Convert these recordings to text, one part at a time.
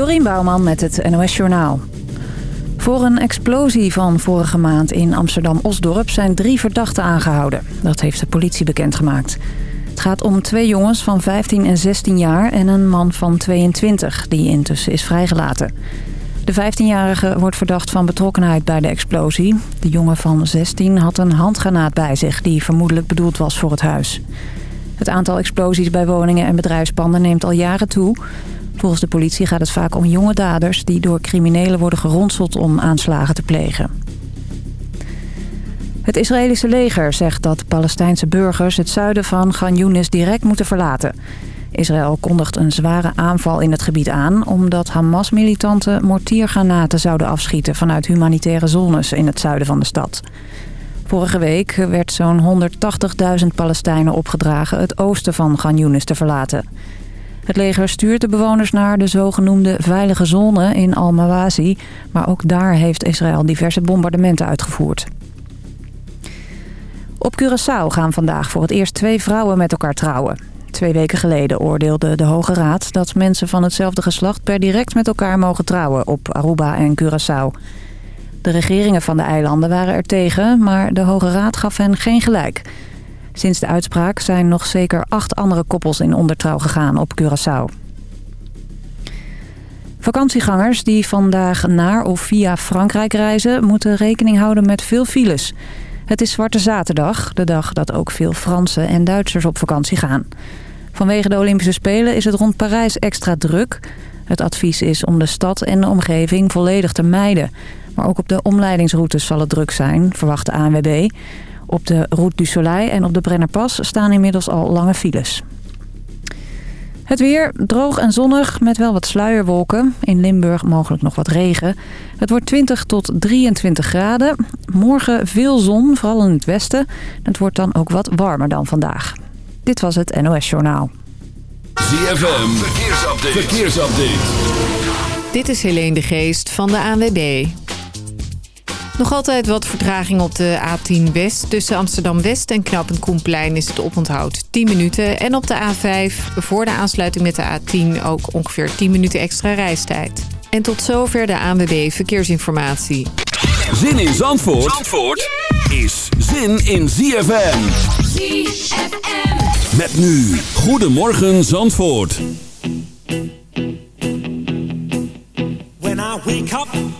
Dorien Bouwman met het NOS Journaal. Voor een explosie van vorige maand in Amsterdam-Osdorp zijn drie verdachten aangehouden. Dat heeft de politie bekendgemaakt. Het gaat om twee jongens van 15 en 16 jaar en een man van 22 die intussen is vrijgelaten. De 15-jarige wordt verdacht van betrokkenheid bij de explosie. De jongen van 16 had een handgranaat bij zich die vermoedelijk bedoeld was voor het huis. Het aantal explosies bij woningen en bedrijfspanden neemt al jaren toe. Volgens de politie gaat het vaak om jonge daders... die door criminelen worden geronseld om aanslagen te plegen. Het Israëlische leger zegt dat Palestijnse burgers het zuiden van Gan direct moeten verlaten. Israël kondigt een zware aanval in het gebied aan... omdat Hamas-militanten mortiergranaten zouden afschieten... vanuit humanitaire zones in het zuiden van de stad. Vorige week werd zo'n 180.000 Palestijnen opgedragen... het oosten van Gan te verlaten. Het leger stuurt de bewoners naar de zogenoemde veilige zone in Al-Mawazi... maar ook daar heeft Israël diverse bombardementen uitgevoerd. Op Curaçao gaan vandaag voor het eerst twee vrouwen met elkaar trouwen. Twee weken geleden oordeelde de Hoge Raad dat mensen van hetzelfde geslacht per direct met elkaar mogen trouwen op Aruba en Curaçao. De regeringen van de eilanden waren er tegen, maar de Hoge Raad gaf hen geen gelijk. Sinds de uitspraak zijn nog zeker acht andere koppels in ondertrouw gegaan op Curaçao. Vakantiegangers die vandaag naar of via Frankrijk reizen... moeten rekening houden met veel files. Het is Zwarte Zaterdag, de dag dat ook veel Fransen en Duitsers op vakantie gaan. Vanwege de Olympische Spelen is het rond Parijs extra druk. Het advies is om de stad en de omgeving volledig te mijden. Maar ook op de omleidingsroutes zal het druk zijn, verwacht de ANWB. Op de Route du Soleil en op de Brennerpas staan inmiddels al lange files. Het weer droog en zonnig met wel wat sluierwolken. In Limburg mogelijk nog wat regen. Het wordt 20 tot 23 graden. Morgen veel zon, vooral in het westen. Het wordt dan ook wat warmer dan vandaag. Dit was het NOS Journaal. ZFM, verkeersupdate. verkeersupdate. Dit is Helene de Geest van de ANWB. Nog altijd wat vertraging op de A10 West. Tussen Amsterdam-West en Knap en Koenplein is het oponthoud 10 minuten. En op de A5 voor de aansluiting met de A10 ook ongeveer 10 minuten extra reistijd. En tot zover de ANWB Verkeersinformatie. Zin in Zandvoort, Zandvoort is zin in ZFM. ZFM. Met nu. Goedemorgen Zandvoort. When I wake up...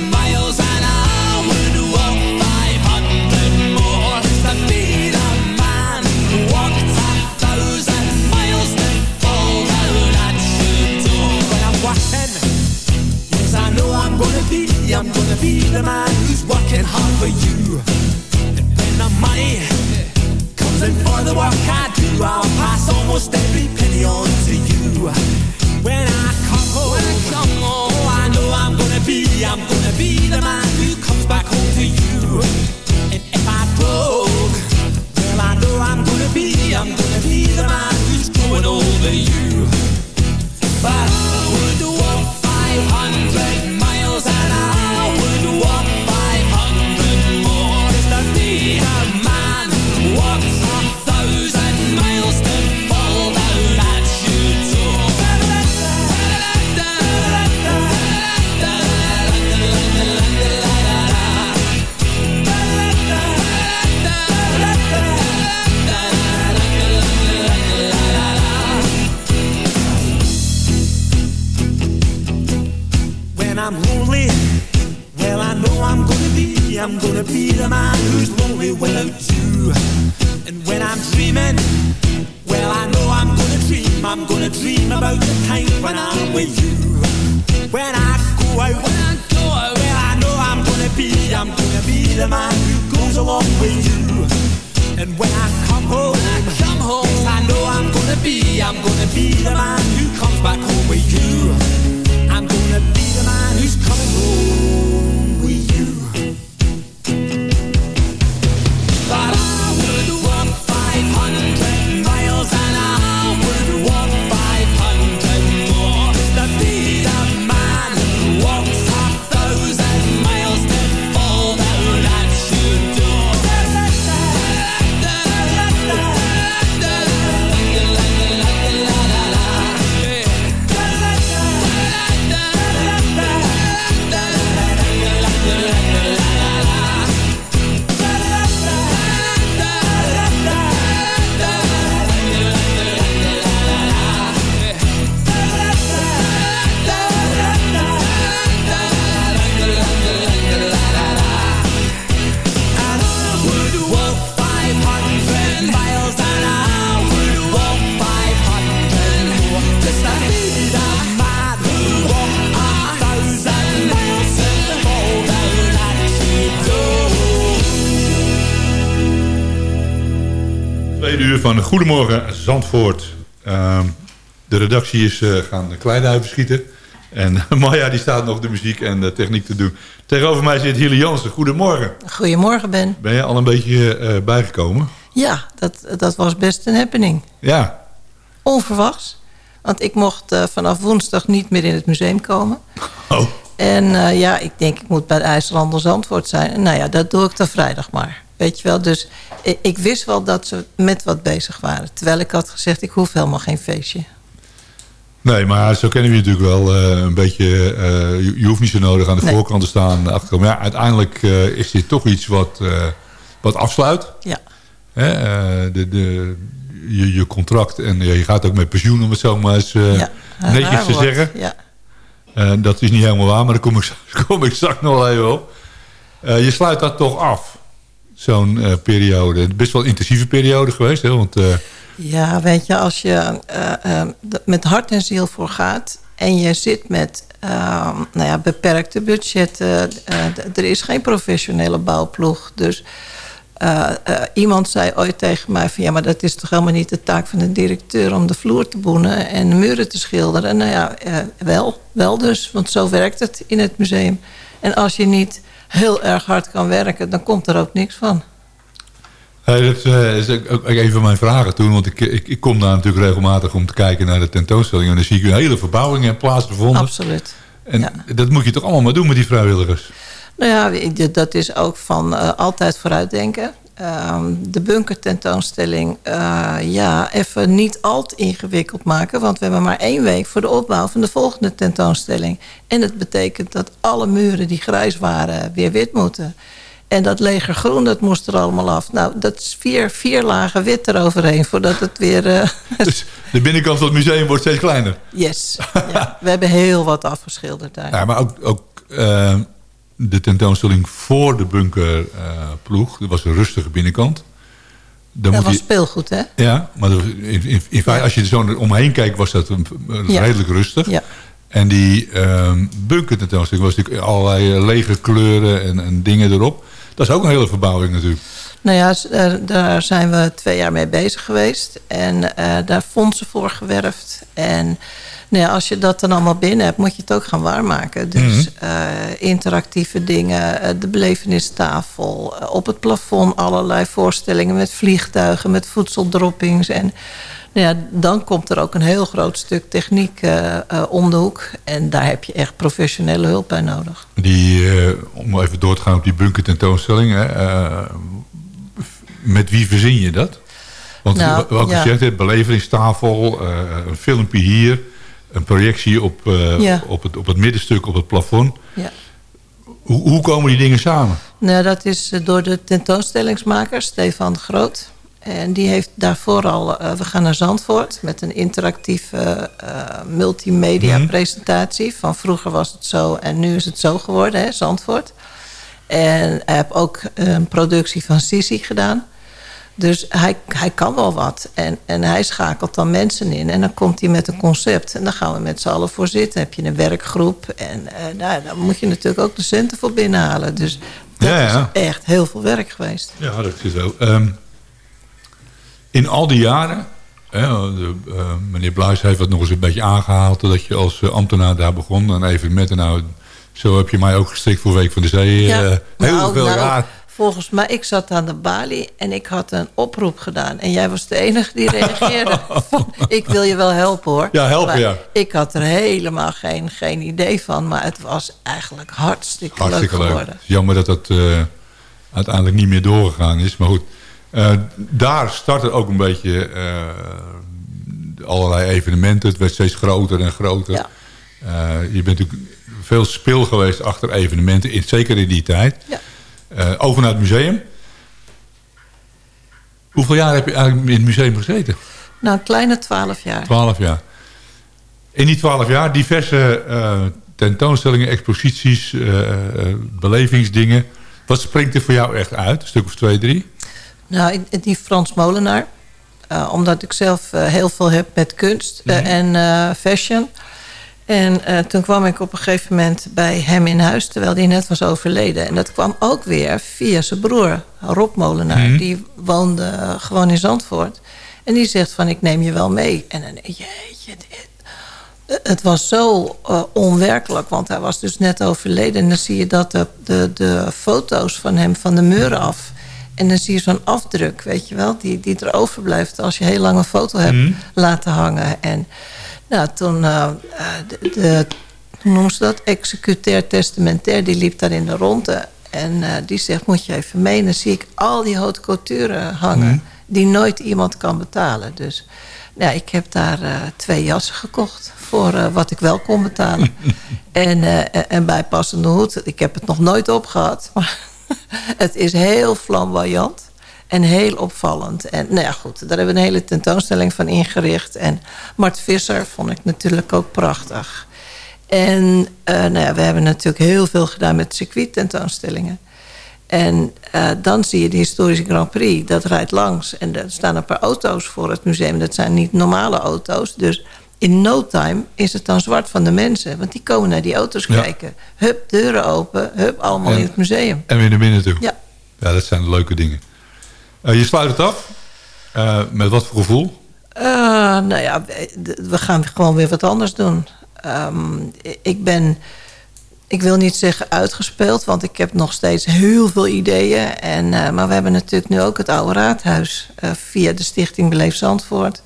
be, I'm gonna be the man who's working hard for you. And when the money comes in for the work I do, I'll pass almost every penny on to you. Goedemorgen Zandvoort. Ehm, de redactie is uh, gaan kleiduiven schieten. En Maya die staat nog de muziek en de techniek te doen. Tegenover mij zit Hilly Jansen. Goedemorgen. Goedemorgen Ben. Ben je al een beetje uh, bijgekomen? Ja, dat, dat was best een happening. Ja. Onverwachts. Want ik mocht uh, vanaf woensdag niet meer in het museum komen. Oh. En ja, ik denk ik moet bij de IJslanders antwoord zijn. En nou ja, dat doe ik dan vrijdag maar. Weet je wel, dus ik, wist wel dat ze met wat bezig waren. Terwijl ik had gezegd, ik hoef helemaal geen feestje. Nee, maar zo kennen we je natuurlijk wel uh, een beetje... Uh, je, je, hoeft niet zo nodig aan de nee. voorkant te staan. Achter, maar ja, uiteindelijk uh, is dit toch iets wat, wat afsluit. Ja. Hè, de, de, je, je contract en je gaat ook met pensioen, om het zo maar eens ja, netjes te zeggen. Ja. dat is niet helemaal waar, maar daar kom ik, kom ik straks nog even op. je sluit dat toch af zo'n uh, periode. Best wel een intensieve periode geweest. Hè? Want, uh... Ja, weet je, als je uh, met hart en ziel voor gaat... en je zit met nou ja, beperkte budgetten... er is geen professionele bouwploeg. Dus iemand zei ooit tegen mij van... ja, maar dat is toch helemaal niet de taak van de directeur... om de vloer te boenen en de muren te schilderen. Nou ja, wel, wel dus, want zo werkt het in het museum. En als je niet heel erg hard kan werken, dan komt er ook niks van. Hey, dat uh, is ook een van mijn vragen toen. Want ik, ik, ik, kom daar natuurlijk regelmatig om te kijken naar de tentoonstelling. En dan zie ik een hele verbouwing en plaatsgevonden. Absoluut. En ja. dat moet je toch allemaal maar doen met die vrijwilligers? Nou ja, dat is ook van uh, altijd vooruitdenken. Uh, de bunkertentoonstelling, uh, ja, even niet al te ingewikkeld maken. Want we hebben maar één week voor de opbouw van de volgende tentoonstelling. En het betekent dat alle muren die grijs waren weer wit moeten. En dat legergroen, dat moest er allemaal af. Nou, dat is vier, vier lagen wit eroverheen voordat het weer... Uh, dus de binnenkant van het museum wordt steeds kleiner? Yes. ja, we hebben heel wat afgeschilderd daar. Ja, maar ook... ook uh, de tentoonstelling voor de bunkerploeg. Dat was een rustige binnenkant. Dan dat was je... speelgoed, hè? Ja, maar in, in, in feite, als je er zo omheen kijkt, was dat een, ja. redelijk rustig. Ja. En die um, bunker tentoonstelling was natuurlijk allerlei lege kleuren en, en, dingen erop. Dat is ook een hele verbouwing natuurlijk. Nou ja, daar zijn we twee jaar mee bezig geweest. En uh, daar fondsen voor gewerfd. En nou ja, als je dat dan allemaal binnen hebt, moet je het ook gaan waarmaken. Dus mm -hmm. uh, interactieve dingen, uh, de belevenistafel, uh, op het plafond allerlei voorstellingen met vliegtuigen, met voedseldroppings. En nou ja, dan komt er ook een heel groot stuk techniek om de hoek. En daar heb je echt professionele hulp bij nodig. Die, om even door te gaan op die bunker tentoonstelling, met wie verzin je dat? Want nou, wat ja. hebt, beleveringstafel, een filmpje hier een projectie op, uh, ja. op, het, op het middenstuk, op het plafond. Ja. Hoe, hoe komen die dingen samen? Nou, dat is door de tentoonstellingsmaker Stefan Groot. En die heeft daarvoor al... Uh, we gaan naar Zandvoort met een interactieve uh, multimedia mm -hmm. presentatie. Van vroeger was het zo en nu is het zo geworden, hè, Zandvoort. En hij heeft ook een productie van Sisi gedaan. Dus hij, hij kan wel wat. En, en hij schakelt dan mensen in. En dan komt hij met een concept. En dan gaan we met z'n allen voor zitten. Dan heb je een werkgroep. En uh, nou, dan moet je natuurlijk ook de centen voor binnenhalen. Dus dat ja, ja. is echt heel veel werk geweest. Ja, dat is zo. Um, in al die jaren... Hè, de, uh, meneer Bluis heeft het nog eens een beetje aangehaald... dat je als uh, ambtenaar daar begon. En even met nou... Zo heb je mij ook gestrikt voor Week van de Zee. Ja, heel nou, veel nou, jaar volgens mij, ik zat aan de balie en ik had een oproep gedaan. En jij was de enige die reageerde. ik wil je wel helpen hoor. Ja, helpen ja. Ik had er helemaal geen, geen idee van. Maar het was eigenlijk hartstikke, hartstikke leuk geworden. Leuk. Jammer dat dat uh, uiteindelijk niet meer doorgegaan is. Maar goed, uh, daar startte ook een beetje uh, allerlei evenementen. Het werd steeds groter en groter. Ja. je bent natuurlijk veel spil geweest achter evenementen. In, zeker in die tijd. Ja. Uh, over naar het museum. Hoeveel jaar heb je eigenlijk in het museum gezeten? Nou, een kleine twaalf jaar. Twaalf jaar. In die twaalf jaar diverse uh, tentoonstellingen, exposities, uh, belevingsdingen. Wat springt er voor jou echt uit? Een stuk of twee, drie? Nou, die Frans Molenaar. omdat ik zelf heel veel heb met kunst mm -hmm. en fashion. En uh, toen kwam ik op een gegeven moment bij hem in huis... terwijl hij net was overleden. En dat kwam ook weer via zijn broer, Rob Molenaar. Mhm. Die woonde uh, gewoon in Zandvoort. En die zegt van, ik neem je wel mee. En dan jeetje, dit. Het was zo uh, onwerkelijk, want hij was dus net overleden. En dan zie je dat de, de, de foto's van hem van de muren af... En dan zie je zo'n afdruk, weet je wel, die, die er overblijft als je heel lang een foto hebt Mhm. laten hangen. En nou, toen, uh, de, de, hoe noemen ze dat? Executair testamentair, die liep daar in de ronde. En uh, die zegt, moet je even mee. Dan zie ik al die haute couture hangen, Mhm. die nooit iemand kan betalen. Dus ja, ik heb daar uh, twee jassen gekocht voor uh, wat ik wel kon betalen. en, uh, en bijpassende hoed. Ik heb het nog nooit opgehad, maar het is heel flamboyant. En heel opvallend. En nou ja, goed, daar hebben we een hele tentoonstelling van ingericht. En Mart Visser vond ik natuurlijk ook prachtig. En uh, nou ja, we hebben natuurlijk heel veel gedaan met circuit tentoonstellingen. En uh, dan zie je de historische Grand Prix, dat rijdt langs. En er staan een paar auto's voor het museum. Dat zijn niet normale auto's. Dus in no time is het dan zwart van de mensen. Want die komen naar die auto's ja. kijken. Hup, deuren open. Hup, allemaal en, in het museum. En weer naar binnen toe. Ja. Ja, dat zijn leuke dingen. Uh, je sluit het af. Uh, met wat voor gevoel? Uh, nou ja, we gaan gewoon weer wat anders doen. Um, ik ben, ik wil niet zeggen uitgespeeld, want ik heb nog steeds heel veel ideeën. En, maar we hebben natuurlijk nu ook het oude raadhuis via de stichting Beleef Zandvoort.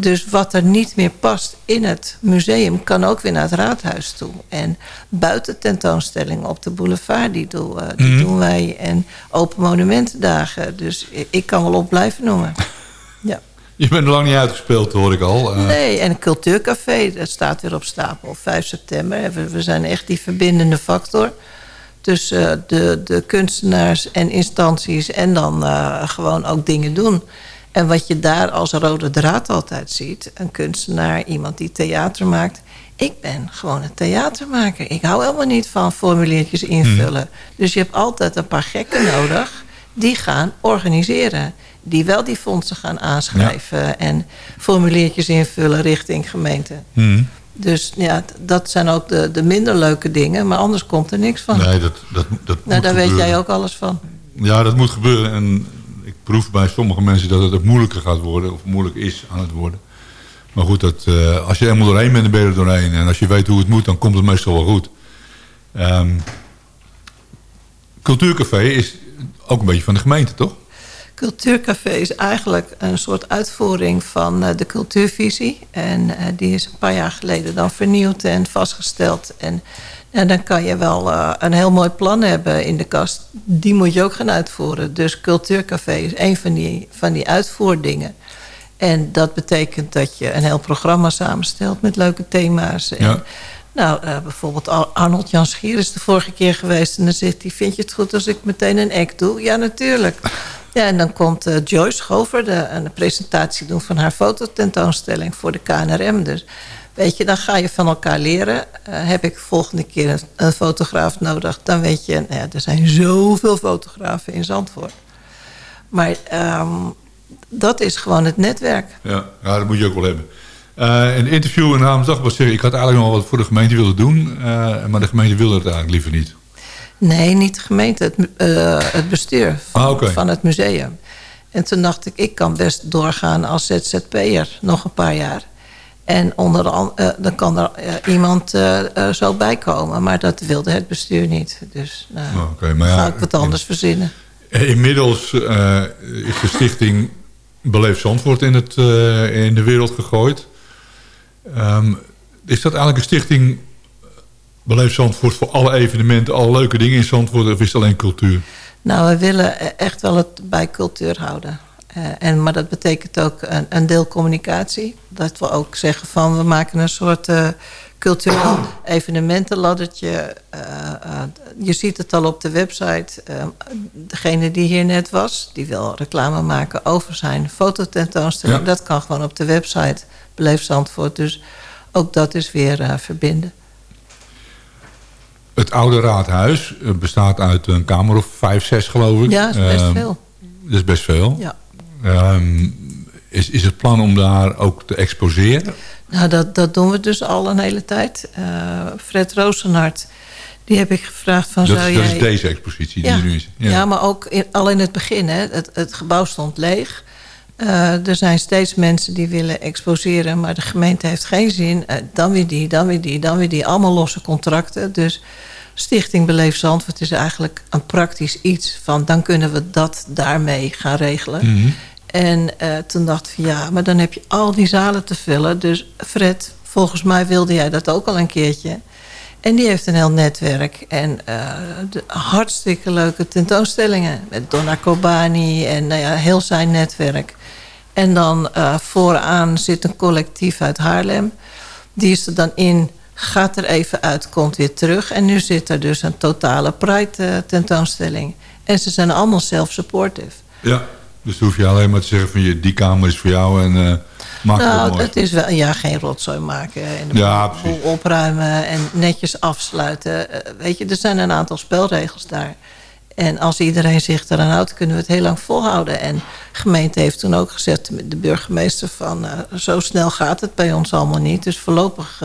Dus wat er niet meer past in het museum... kan ook weer naar het raadhuis toe. En buiten tentoonstellingen op de boulevard, die, doen, die mm. doen wij. En open monumentendagen. Dus ik kan wel op blijven noemen. Ja. Je bent lang niet uitgespeeld, hoor ik al. Uh... Nee, en Cultuurcafé, dat staat weer op stapel. 5 september. We, we zijn echt die verbindende factor tussen uh, de, de kunstenaars en instanties... en dan gewoon ook dingen doen. En wat je daar als rode draad altijd ziet... een kunstenaar, iemand die theater maakt... ik ben gewoon een theatermaker. Ik hou helemaal niet van formuliertjes invullen. Hmm. Dus je hebt altijd een paar gekken nodig... die gaan organiseren. Die wel die fondsen gaan aanschrijven... Ja. en formuliertjes invullen richting gemeente. Hmm. Dus ja, dat zijn ook de, de minder leuke dingen. Maar anders komt er niks van. Nee, dat, dat, dat nou, daar weet jij ook alles van. Ja, dat moet gebeuren. En proef bij sommige mensen dat het moeilijker gaat worden. Of moeilijk is aan het worden. Maar goed, dat, uh, als je helemaal doorheen bent, dan ben je er doorheen. En als je weet hoe het moet, dan komt het meestal wel goed. Um, Cultuurcafé is ook een beetje van de gemeente, toch? Cultuurcafé is eigenlijk een soort uitvoering van uh, de cultuurvisie. En uh, die is een paar jaar geleden dan vernieuwd en vastgesteld. En, en dan kan je wel uh, een heel mooi plan hebben in de kast. Die moet je ook gaan uitvoeren. Dus Cultuurcafé is een van die, van die uitvoerdingen. En dat betekent dat je een heel programma samenstelt met leuke thema's. En, ja. Nou, uh, bijvoorbeeld Arnold Jan Schier is de vorige keer geweest... en dan zegt hij, vind je het goed als ik meteen een act doe? Ja, natuurlijk. Ja, en dan komt uh, Joyce Gover de, een presentatie doen... van haar fototentoonstelling voor de KNRM. Dus weet je, dan ga je van elkaar leren. Uh, heb ik volgende keer een, een, fotograaf nodig... dan weet je, nou ja, er zijn zoveel fotografen in Zandvoort. Maar um, dat is gewoon het netwerk. Ja, ja, dat moet je ook wel hebben. Uh, in een interview in Hamersdag was zeggen... ik had eigenlijk nog wat voor de gemeente willen doen... Uh, maar de gemeente wilde het eigenlijk liever niet. Nee, niet de gemeente, het, uh, het bestuur van, ah, okay. van, het museum. En toen dacht ik, ik kan best doorgaan als ZZP'er nog een paar jaar. En onder de, dan kan er iemand zo bij komen. Maar dat wilde het bestuur niet. Dus nou, oh, okay, maar ja, ga ik wat anders verzinnen. Inmiddels is de stichting Beleef Zandvoort in, het, in de wereld gegooid... Um, is dat eigenlijk een stichting Beleef Zandvoort voor alle evenementen, alle leuke dingen in Zandvoort of is het alleen cultuur? Nou, we willen echt wel het bij cultuur houden. Uh, en, maar dat betekent ook een, een, deel communicatie. Dat we ook zeggen van we maken een soort uh, cultureel evenementenladdertje. Uh, je ziet het al op de website. degene die hier net was, die wil reclame maken over zijn fototentoonstelling. Ja. Dat kan gewoon op de website Beleef Zandvoort. Dus ook dat is weer verbinden. Het oude raadhuis bestaat uit een kamer of vijf, zes geloof ik. Ja, dat is best uh, veel. Dat is best veel. Ja. Um, is, is het plan om daar ook te exposeren? Nou, dat, dat doen we dus al een hele tijd. Uh, Fred Roosenhart, die heb ik gevraagd van... Dat, zou dat jij... is deze expositie die ja. er nu is. Ja, maar ook in, al in het begin. Hè. Het, het gebouw stond leeg. Uh, er zijn steeds mensen die willen exposeren... maar de gemeente heeft geen zin. Uh, dan weer die, dan weer die, dan weer die. Allemaal losse contracten. Dus Stichting Beleef Zandvoort is eigenlijk een praktisch iets... van dan kunnen we dat daarmee gaan regelen. Mm -hmm. En uh, toen dacht ik van ja, maar dan heb je al die zalen te vullen. Dus Fred, volgens mij wilde jij dat ook al een keertje. En die heeft een heel netwerk. En uh, de hartstikke leuke tentoonstellingen. Met Donna Kobani en nou ja, heel zijn netwerk. En dan uh, vooraan zit een collectief uit Haarlem. Die is er dan in, gaat er even uit, komt weer terug. En nu zit er dus een totale Pride tentoonstelling. En ze zijn allemaal self-supportive. Ja. Dus hoef je alleen maar te zeggen van je, die kamer is voor jou en uh, maak nou, het is wel, ja, geen rotzooi maken en de ja, boel opruimen en netjes afsluiten. Uh, weet je, er zijn een aantal spelregels daar. En als iedereen zich eraan houdt, kunnen we het heel lang volhouden. En de gemeente heeft toen ook gezegd, de burgemeester van... Uh, zo snel gaat het bij ons allemaal niet. Dus voorlopig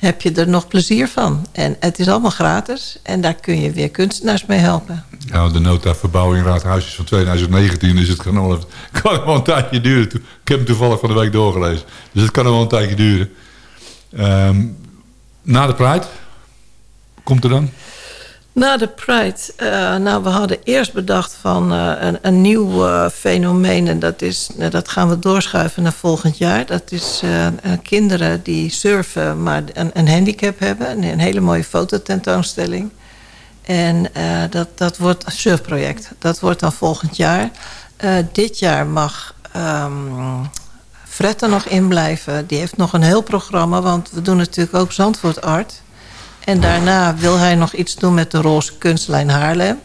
heb je er nog plezier van. En het is allemaal gratis. En daar kun je weer kunstenaars mee helpen. Ja, de nota verbouwing Raadhuis is van 2019. Dus het kan wel, kan een tijdje duren. Ik heb hem toevallig van de week doorgelezen. Dus het kan nog wel een tijdje duren. Um, na de Pride, komt er dan? Na de Pride, uh, nou we hadden eerst bedacht van uh, een, een, nieuw uh, fenomeen. En dat, is, dat gaan we doorschuiven naar volgend jaar. Dat is kinderen die surfen, maar een, een handicap hebben. Een, een, hele mooie fototentoonstelling. En dat, dat wordt een surfproject. Dat wordt dan volgend jaar. dit jaar mag um, er nog in blijven. Die heeft nog een heel programma, want we doen natuurlijk ook Zandvoort Art... En daarna wil hij nog iets doen met de roze kunstlijn Haarlem.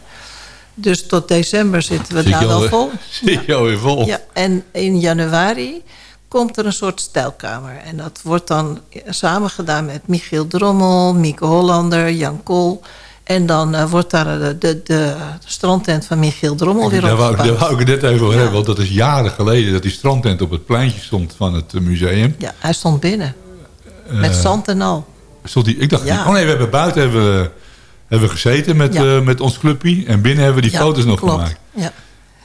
Dus tot december zitten we daar wel vol. Zit je alweer vol? Ja, en in januari komt er een soort stijlkamer. En dat wordt dan samen gedaan met Michiel Drommel, Mieke Hollander, Jan Kool. En dan uh, wordt daar de, de, de, strandtent van Michiel Drommel weer daar opgebouwd. Wou, daar wou ik het net even over Ja. hebben. Want dat is jaren geleden dat die strandtent op het pleintje stond van het eh, museum. Ja, hij stond binnen. Eh, Met zand en al. Stond die, ik dacht, Ja. oh nee, we hebben buiten hebben, hebben gezeten met, eh, met ons clubje. En binnen hebben we die foto's nog klopt. gemaakt. Ja.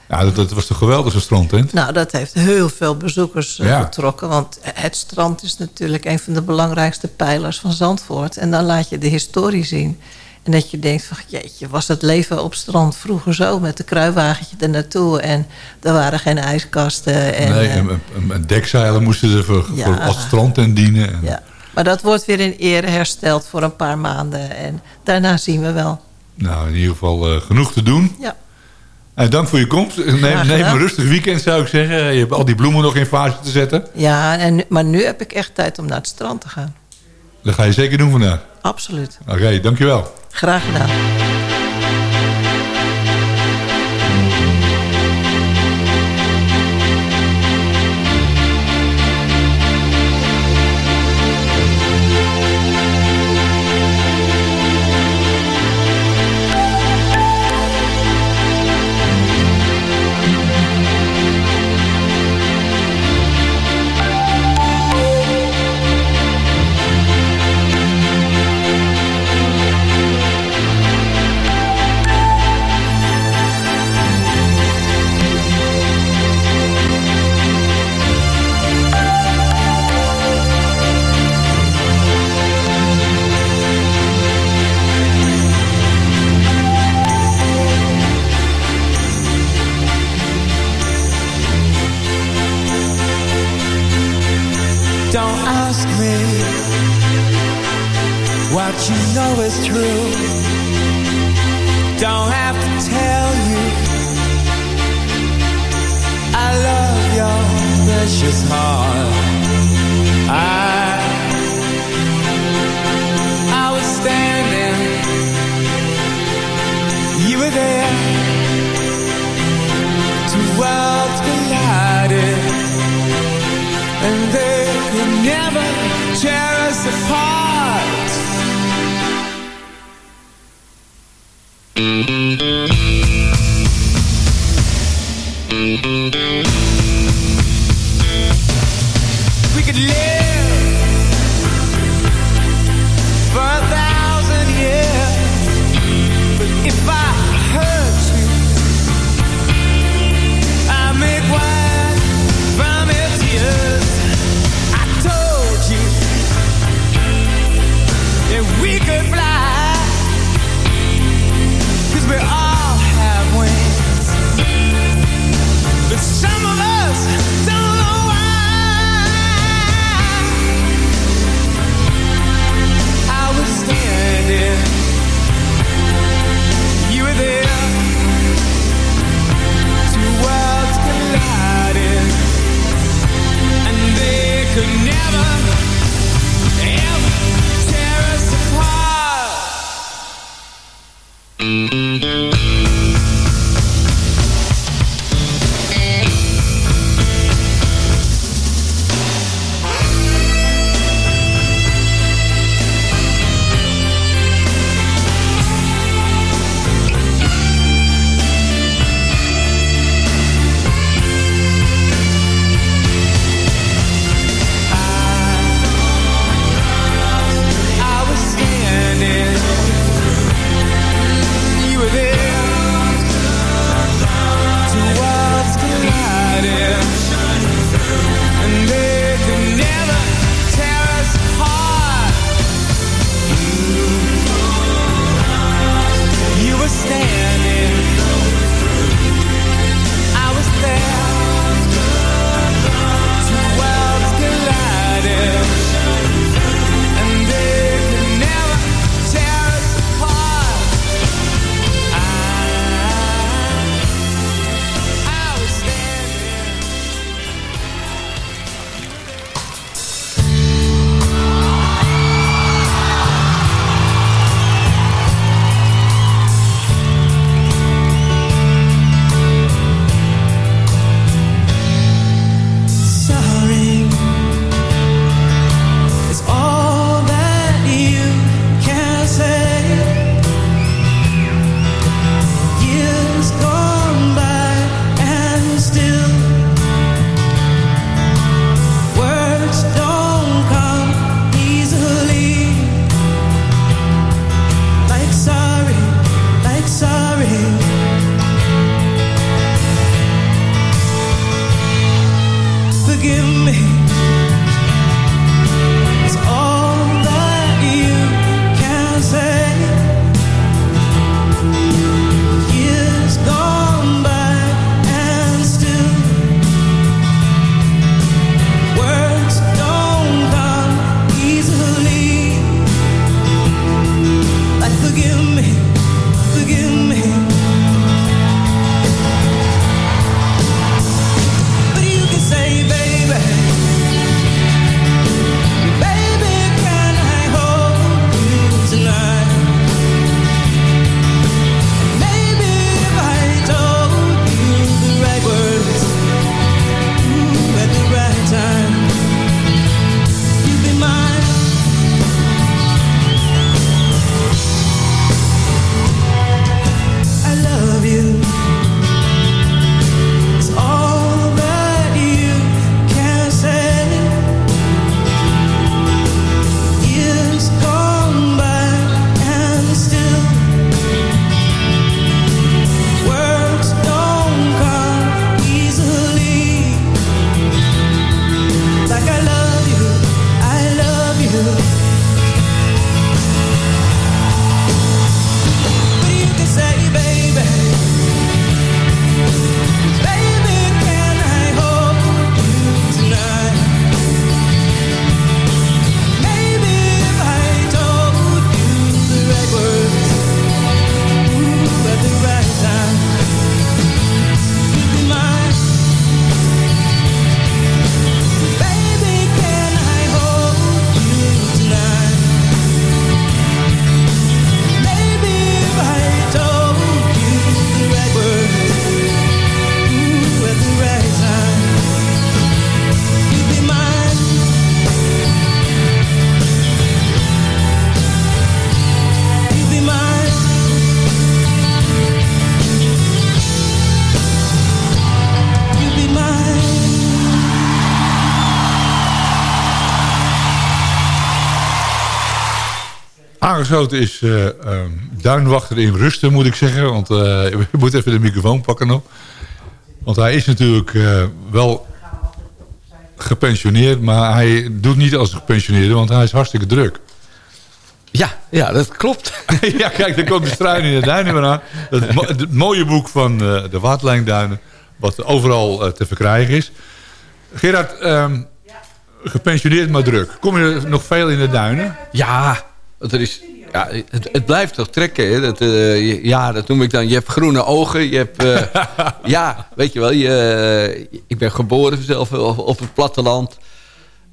Ja, dat, dat was toch geweldig, zo'n strandtent? Nou, dat heeft heel veel bezoekers eh, Ja. getrokken. Want het strand is natuurlijk een van de belangrijkste pijlers van Zandvoort. En dan laat je de historie zien. En dat je denkt van, jeetje, was het leven op strand vroeger zo... met de kruiwagentje er naartoe en er waren geen ijskasten. En, nee, eh, en, en- en dekzeilen moesten er voor, Ja. voor als strandtent dienen. En- ja. Maar dat wordt weer in ere hersteld voor een paar maanden. En daarna zien we wel. Nou, in ieder geval eh, genoeg te doen. Ja, En dank voor je komst. Neem, neem een rustig weekend, zou ik zeggen. Je hebt al die bloemen nog in fase te zetten. ja en, maar nu heb ik echt tijd om naar het strand te gaan. Dat ga je zeker doen vandaag. Absoluut. Oké, dankjewel. Graag gedaan. And they could never tear us apart. Aangesloten is uh, Duinwachter in Rusten, moet ik zeggen. Want uh, we moeten even de microfoon pakken nog. Want hij is natuurlijk uh, wel gepensioneerd, maar hij doet niet als gepensioneerde, want hij is hartstikke druk. Ja, ja, dat klopt. ja, kijk, daar komt de struin in de duinen weer aan. Het, mo- het mooie boek van eh, de Waterlijnduinen, wat overal eh, te verkrijgen is. Gerard, ehm, gepensioneerd maar druk. Kom je nog veel in de duinen? Ja, want er is, ja het, het blijft toch trekken. Hè? Dat, eh, ja, dat noem ik dan. Je hebt groene ogen. Je hebt, eh, ja, weet je wel. Je, eh, ik ben geboren zelf op, op het platteland.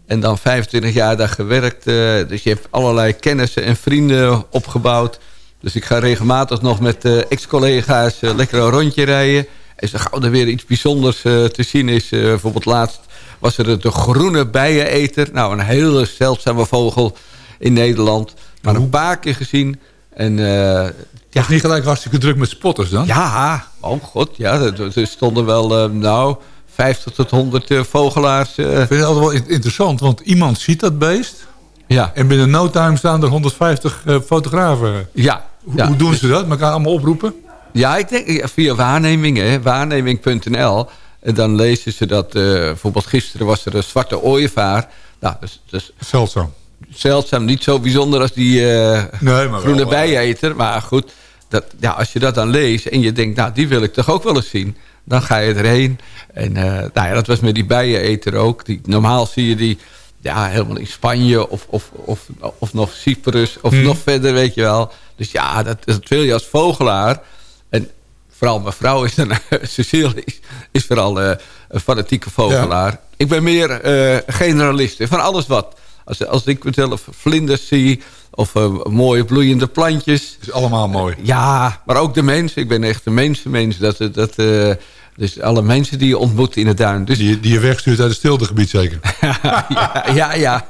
En dan 25 jaar daar gewerkt. dus je hebt allerlei kennissen en vrienden opgebouwd. Dus ik ga regelmatig nog met ex-collega's lekker een rondje rijden. En zo gauw er weer iets bijzonders te zien is. bijvoorbeeld laatst was er de groene bijeneter. Nou, een hele zeldzame vogel in Nederland. Maar een paar keer gezien. En eh, Ja. Niet gelijk hartstikke druk met spotters dan? ja, oh god, ja, er, stonden wel, eh, nou, 50 tot 100 eh, vogelaars. Ik vind het altijd wel in- interessant, want iemand ziet dat beest... ja, en binnen no time staan er 150 eh, fotografen. ja, Hoe, ja. hoe doen ze dat? Elkaar allemaal oproepen? Ja, ik denk via waarnemingen, hè, waarneming.nl. En dan lezen ze dat, bijvoorbeeld gisteren was er een zwarte ooievaar. Nou, dat is Zeldzaam. Zeldzaam, niet zo bijzonder als die eh, Nee, maar groene wel, eh, bijeneter. Maar goed, dat, ja, als je dat dan leest en je denkt, nou, die wil ik toch ook wel eens zien. Dan ga je erheen. En eh, nou ja, dat was met die bijeneter ook. Die, normaal zie je die ja, helemaal in Spanje of, of, of, of nog Cyprus of Hmm. nog verder, weet je wel. Dus ja, dat, dat wil je als vogelaar. En vooral mijn vrouw is dan, Cecile is, is vooral een fanatieke vogelaar. Ik ben meer eh, generalist, van alles wat. Als, als ik mezelf vlinders zie of eh, mooie bloeiende plantjes. Is allemaal mooi. Ja, maar ook de mensen. Ik ben echt een mensenmens. Dat, dat, eh, dus alle mensen die je ontmoet in het duin. Dus Die, die je wegstuurt uit het stiltegebied zeker. ja, ja, ja.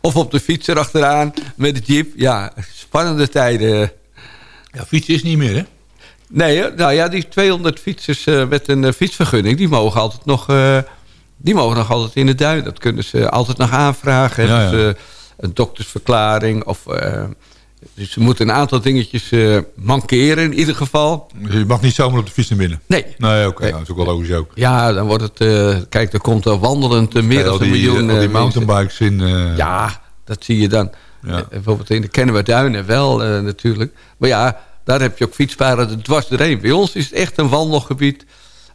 Of op de fiets erachteraan met de jeep. Ja, spannende tijden. Ja, fietsen is niet meer, hè? Nee, nou ja, die 200 fietsers eh, met een eh, fietsvergunning... die mogen altijd nog... eh, die mogen nog altijd in de duin. Dat kunnen ze altijd nog aanvragen. Ja, ja. ze een doktersverklaring. Of, eh, dus ze moeten een aantal dingetjes eh, mankeren in ieder geval. Dus je mag niet zomaar op de fiets naar binnen. Nee. Nee, oké. Nee. nou, dat is ook wel logisch ook. Ja, dan wordt het... eh, kijk, er komt er wandelend eh, meer dan een miljoen al die eh, mountainbikes in... eh, Ja, dat zie je dan. Ja. Eh, bijvoorbeeld in de Kennemer Duinen wel eh, natuurlijk. Maar ja, daar heb je ook fietspaden dwars doorheen. Bij ons is het echt een wandelgebied.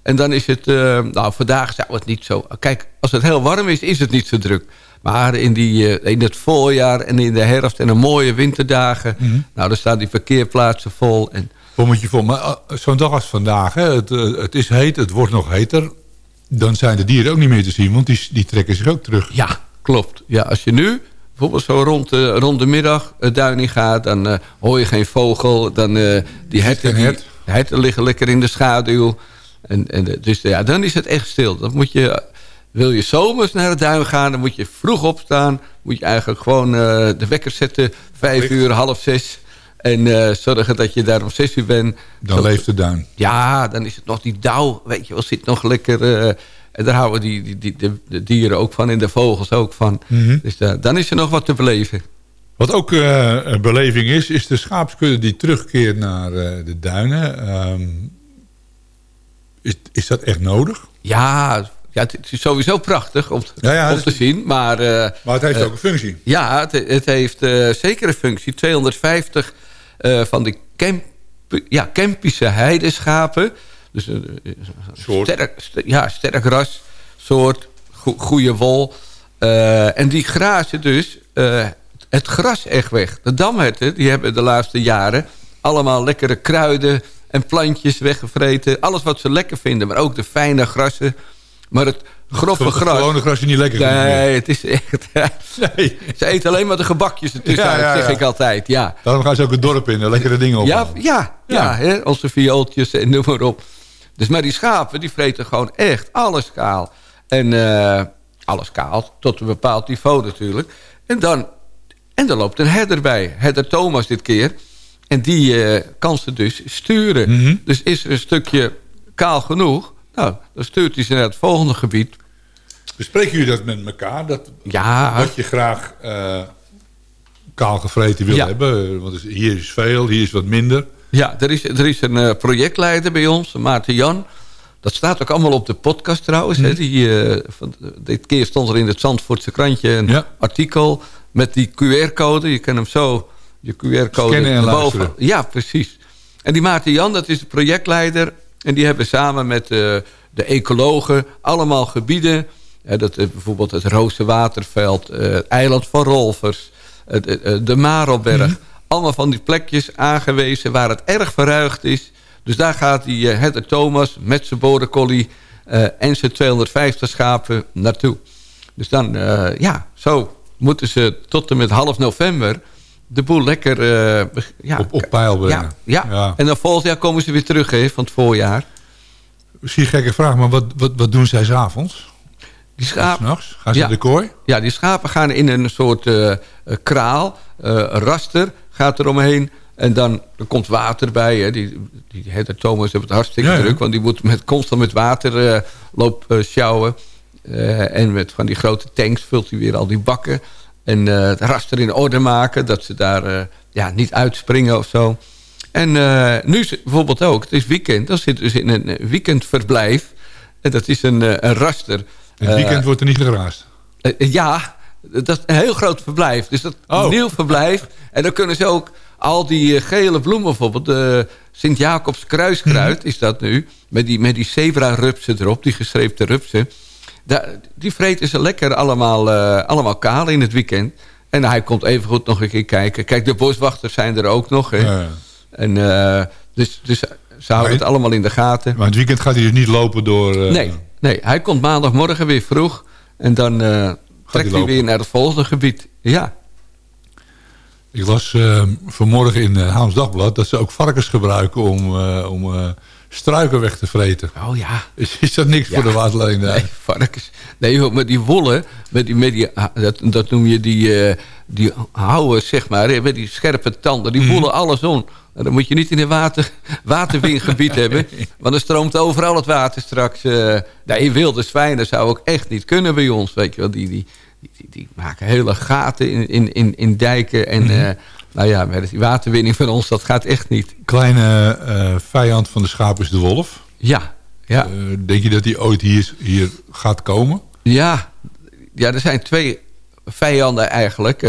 En dan is het... eh, nou, vandaag zou het niet zo... Kijk, als het heel warm is, is het niet zo druk. Maar in, die, eh, in het voorjaar en in de herfst en de mooie winterdagen... Mhm. nou, dan staan die parkeerplaatsen vol. En Bommetje vol. Maar eh, zo'n dag als vandaag, hè, het, het is heet, het wordt nog heter. Dan zijn de dieren ook niet meer te zien, want die, die trekken zich ook terug. Ja, klopt. Ja, als je nu bijvoorbeeld zo rond de, rond de middag het duin in gaat... dan hoor je geen vogel. Dan, die herten, die, herten liggen lekker in de schaduw. En, en, dus ja, dan is het echt stil. Dan moet je, wil je zomers naar het duin gaan... dan moet je vroeg opstaan. Moet je eigenlijk gewoon eh, de wekker zetten. Vijf uur, half zes. En eh, zorgen dat je daar om zes uur bent. Dan Zo- leeft de duin. ja, dan is het nog die dauw. Weet je wel, zit nog lekker... eh, en daar houden die, die, die, de, de dieren ook van en de vogels ook van. Mhm. Dus dan is er nog wat te beleven. Wat ook een beleving is, is de schaapskudde die terugkeert naar de duinen. Ehm, is, is dat echt nodig? Ja, ja, het is sowieso prachtig om, te- Ja, ja, om te is- zien. Maar eh, Maar het heeft Eh, ook een functie. ja, het, het heeft eh, zeker een functie. 250 eh, van die camp, ja, Kempische heideschapen. Dus een Soort. sterk, st- ja, sterk ras, soort, go- goede wol. En die grazen dus het gras echt weg. De damherten die hebben de laatste jaren allemaal lekkere kruiden en plantjes weggevreten. Alles wat ze lekker vinden, maar ook de fijne grassen. Maar het grove Het gras... gewone grasje niet lekker. Nee, het is echt... Nee. Ze eten alleen maar de gebakjes Ja, ja, zeg ik altijd. Ja, Daarom gaan ze ook het dorp in, lekkere dingen ja, ophalen. ja, ja, Ja. Hè? onze viooltjes en noem maar op. Dus maar die schapen, die vreten gewoon echt alles kaal. En eh, alles kaal, tot een bepaald niveau natuurlijk. En dan, en dan loopt een herder bij. Herder Thomas dit keer. En die eh, kan ze dus sturen. Mhm. Dus is er een stukje kaal genoeg... Nou, dan stuurt hij ze naar het volgende gebied. Bespreken jullie dat met elkaar? Dat, Ja, wat je graag eh, kaal gevreten wil Ja. hebben? Want hier is veel, hier is wat minder. Ja, er is, er is een eh, projectleider bij ons, Maarten Jan. Dat staat ook allemaal op de podcast trouwens. Mhm. Hè, die, van, dit keer stond er in het Zandvoortse krantje een Ja. artikel met die QR-code. Je kan hem zo je QR-code Scannen en erboven. luisteren. Ja, precies. En die Maarten Jan, dat is de projectleider. En die hebben samen met eh, de ecologen allemaal gebieden. Hè, dat, is bijvoorbeeld het Roze Waterveld, eh, het eiland van Rolvers, eh, eh, de Marelberg. Mhm. Allemaal van die plekjes aangewezen waar het erg verruigd is. Dus daar gaat die Thomas met zijn border eh, en zijn 250 schapen naartoe. Dus dan, eh, ja, zo moeten ze tot en met half november de boel lekker... eh, ja, Op, op peil brengen. ja, ja. en dan volgend jaar komen ze weer terug hè, van het voorjaar. Misschien een gekke vraag, maar wat, wat, wat doen zij s'avonds? Die schapen? Gaan ze Ja. de kooi? ja, die schapen gaan in een soort eh, eh, kraal, een raster gaat er omheen. En dan er komt water bij. Hè. Die, die Thomas heeft het hartstikke Ja, druk. Want die moet met, constant met water lopen sjouwen. En met van die grote tanks vult hij weer al die bakken. En eh, het raster in orde maken. Dat ze daar eh, ja, niet uitspringen of zo. En eh, nu is bijvoorbeeld ook. Het is weekend. Dan zitten ze in een weekendverblijf. En dat is een, een raster. Het weekend wordt er niet geraast. ja, dat is een heel groot verblijf. Dus dat Oh. nieuw verblijf. En dan kunnen ze ook al die gele bloemen bijvoorbeeld... de Sint-Jacobs kruiskruid Mhm. is dat nu. Met die, met die zebra-rupsen erop, die geschreepte rupsen. Die vreten ze lekker allemaal, eh, allemaal kaal in het weekend. En hij komt even goed nog een keer kijken. Kijk, de boswachters zijn er ook nog. Hè. Ja. En, eh, dus, dus ze houden het allemaal in de gaten. Maar het weekend gaat hij dus niet lopen door... eh, Nee, nee, hij komt maandagmorgen weer vroeg. En dan trekt hij weer naar het volgende gebied. Ja, Ik las vanmorgen in Haams Dagblad... dat ze ook varkens gebruiken om, om struiken weg te vreten. oh ja. Is, is dat niks Ja. voor de waterleen daar? Nee, varkens. Nee, joh, met die wollen, met die, met die, dat, dat noem je die, eh, die houden, zeg maar, met die scherpe tanden. Die voelen alles om. Nou, dan moet je niet in een water, waterwingebied hebben. Want dan stroomt overal het water straks. eh nee, wilde zwijnen zou ook echt niet kunnen bij ons. Weet je wel, die, die, die, die, maken hele gaten in, in, in, in dijken. En eh, nou ja, met die waterwinning van ons, dat gaat echt niet. Kleine eh, vijand van de schaap is de wolf. Ja, ja. Eh, denk je dat die ooit hier, hier gaat komen? Ja, ja, er zijn twee vijanden eigenlijk.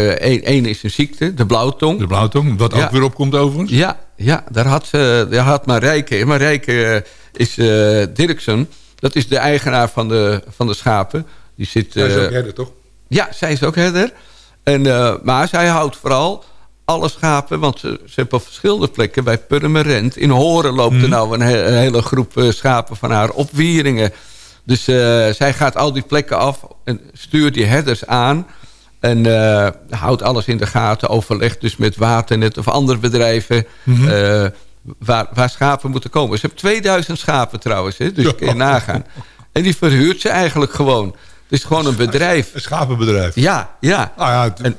Eén is een ziekte, de blauwtong. De blauwtong, wat Ja. ook weer opkomt overigens. Ja, ja daar, had daar had Marijke. Marijke eh, is eh Dirksen. Dat is de eigenaar van de, van de schapen. Die zit, Hij is eh, ook herder, toch? ja, zij is ook herder. En, eh, maar zij houdt vooral alle schapen... want ze, ze hebben op verschillende plekken... bij Purmerend, in Horen loopt er nou een, he- een hele groep eh, schapen van haar... op Wieringen. Dus eh, zij gaat al die plekken af en stuurt die herders aan... en eh, houdt alles in de gaten, overlegt dus met Waternet of andere bedrijven... eh, waar, waar schapen moeten komen. Ze hebben 2000 schapen trouwens, hè, dus kun je nagaan. En die verhuurt ze eigenlijk gewoon. Het is gewoon een bedrijf. Een schapenbedrijf. Ja, ja, Nou ja, het- En-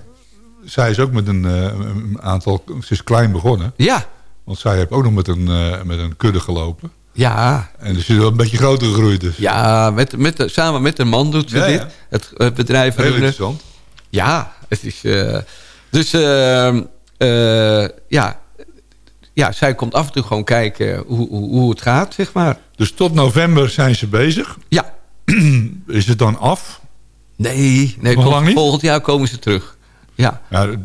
zij is ook met een, eh, een aantal... Ze is klein begonnen. ja, Want zij heeft ook nog met een, eh, met een kudde gelopen. ja. En dus ze is wel een beetje groter gegroeid. Dus. Ja, met, met, samen met een man doet ze Ja, dit. ja. Het, het bedrijf Heel interessant. Ja, het is... eh, dus ehm, eh, ja, ja, zij komt af en toe gewoon kijken hoe, hoe, hoe het gaat, zeg maar. Dus tot november zijn ze bezig. Ja, Is het dan af? nee, nee tot lang niet? volgend jaar komen ze terug. Ja,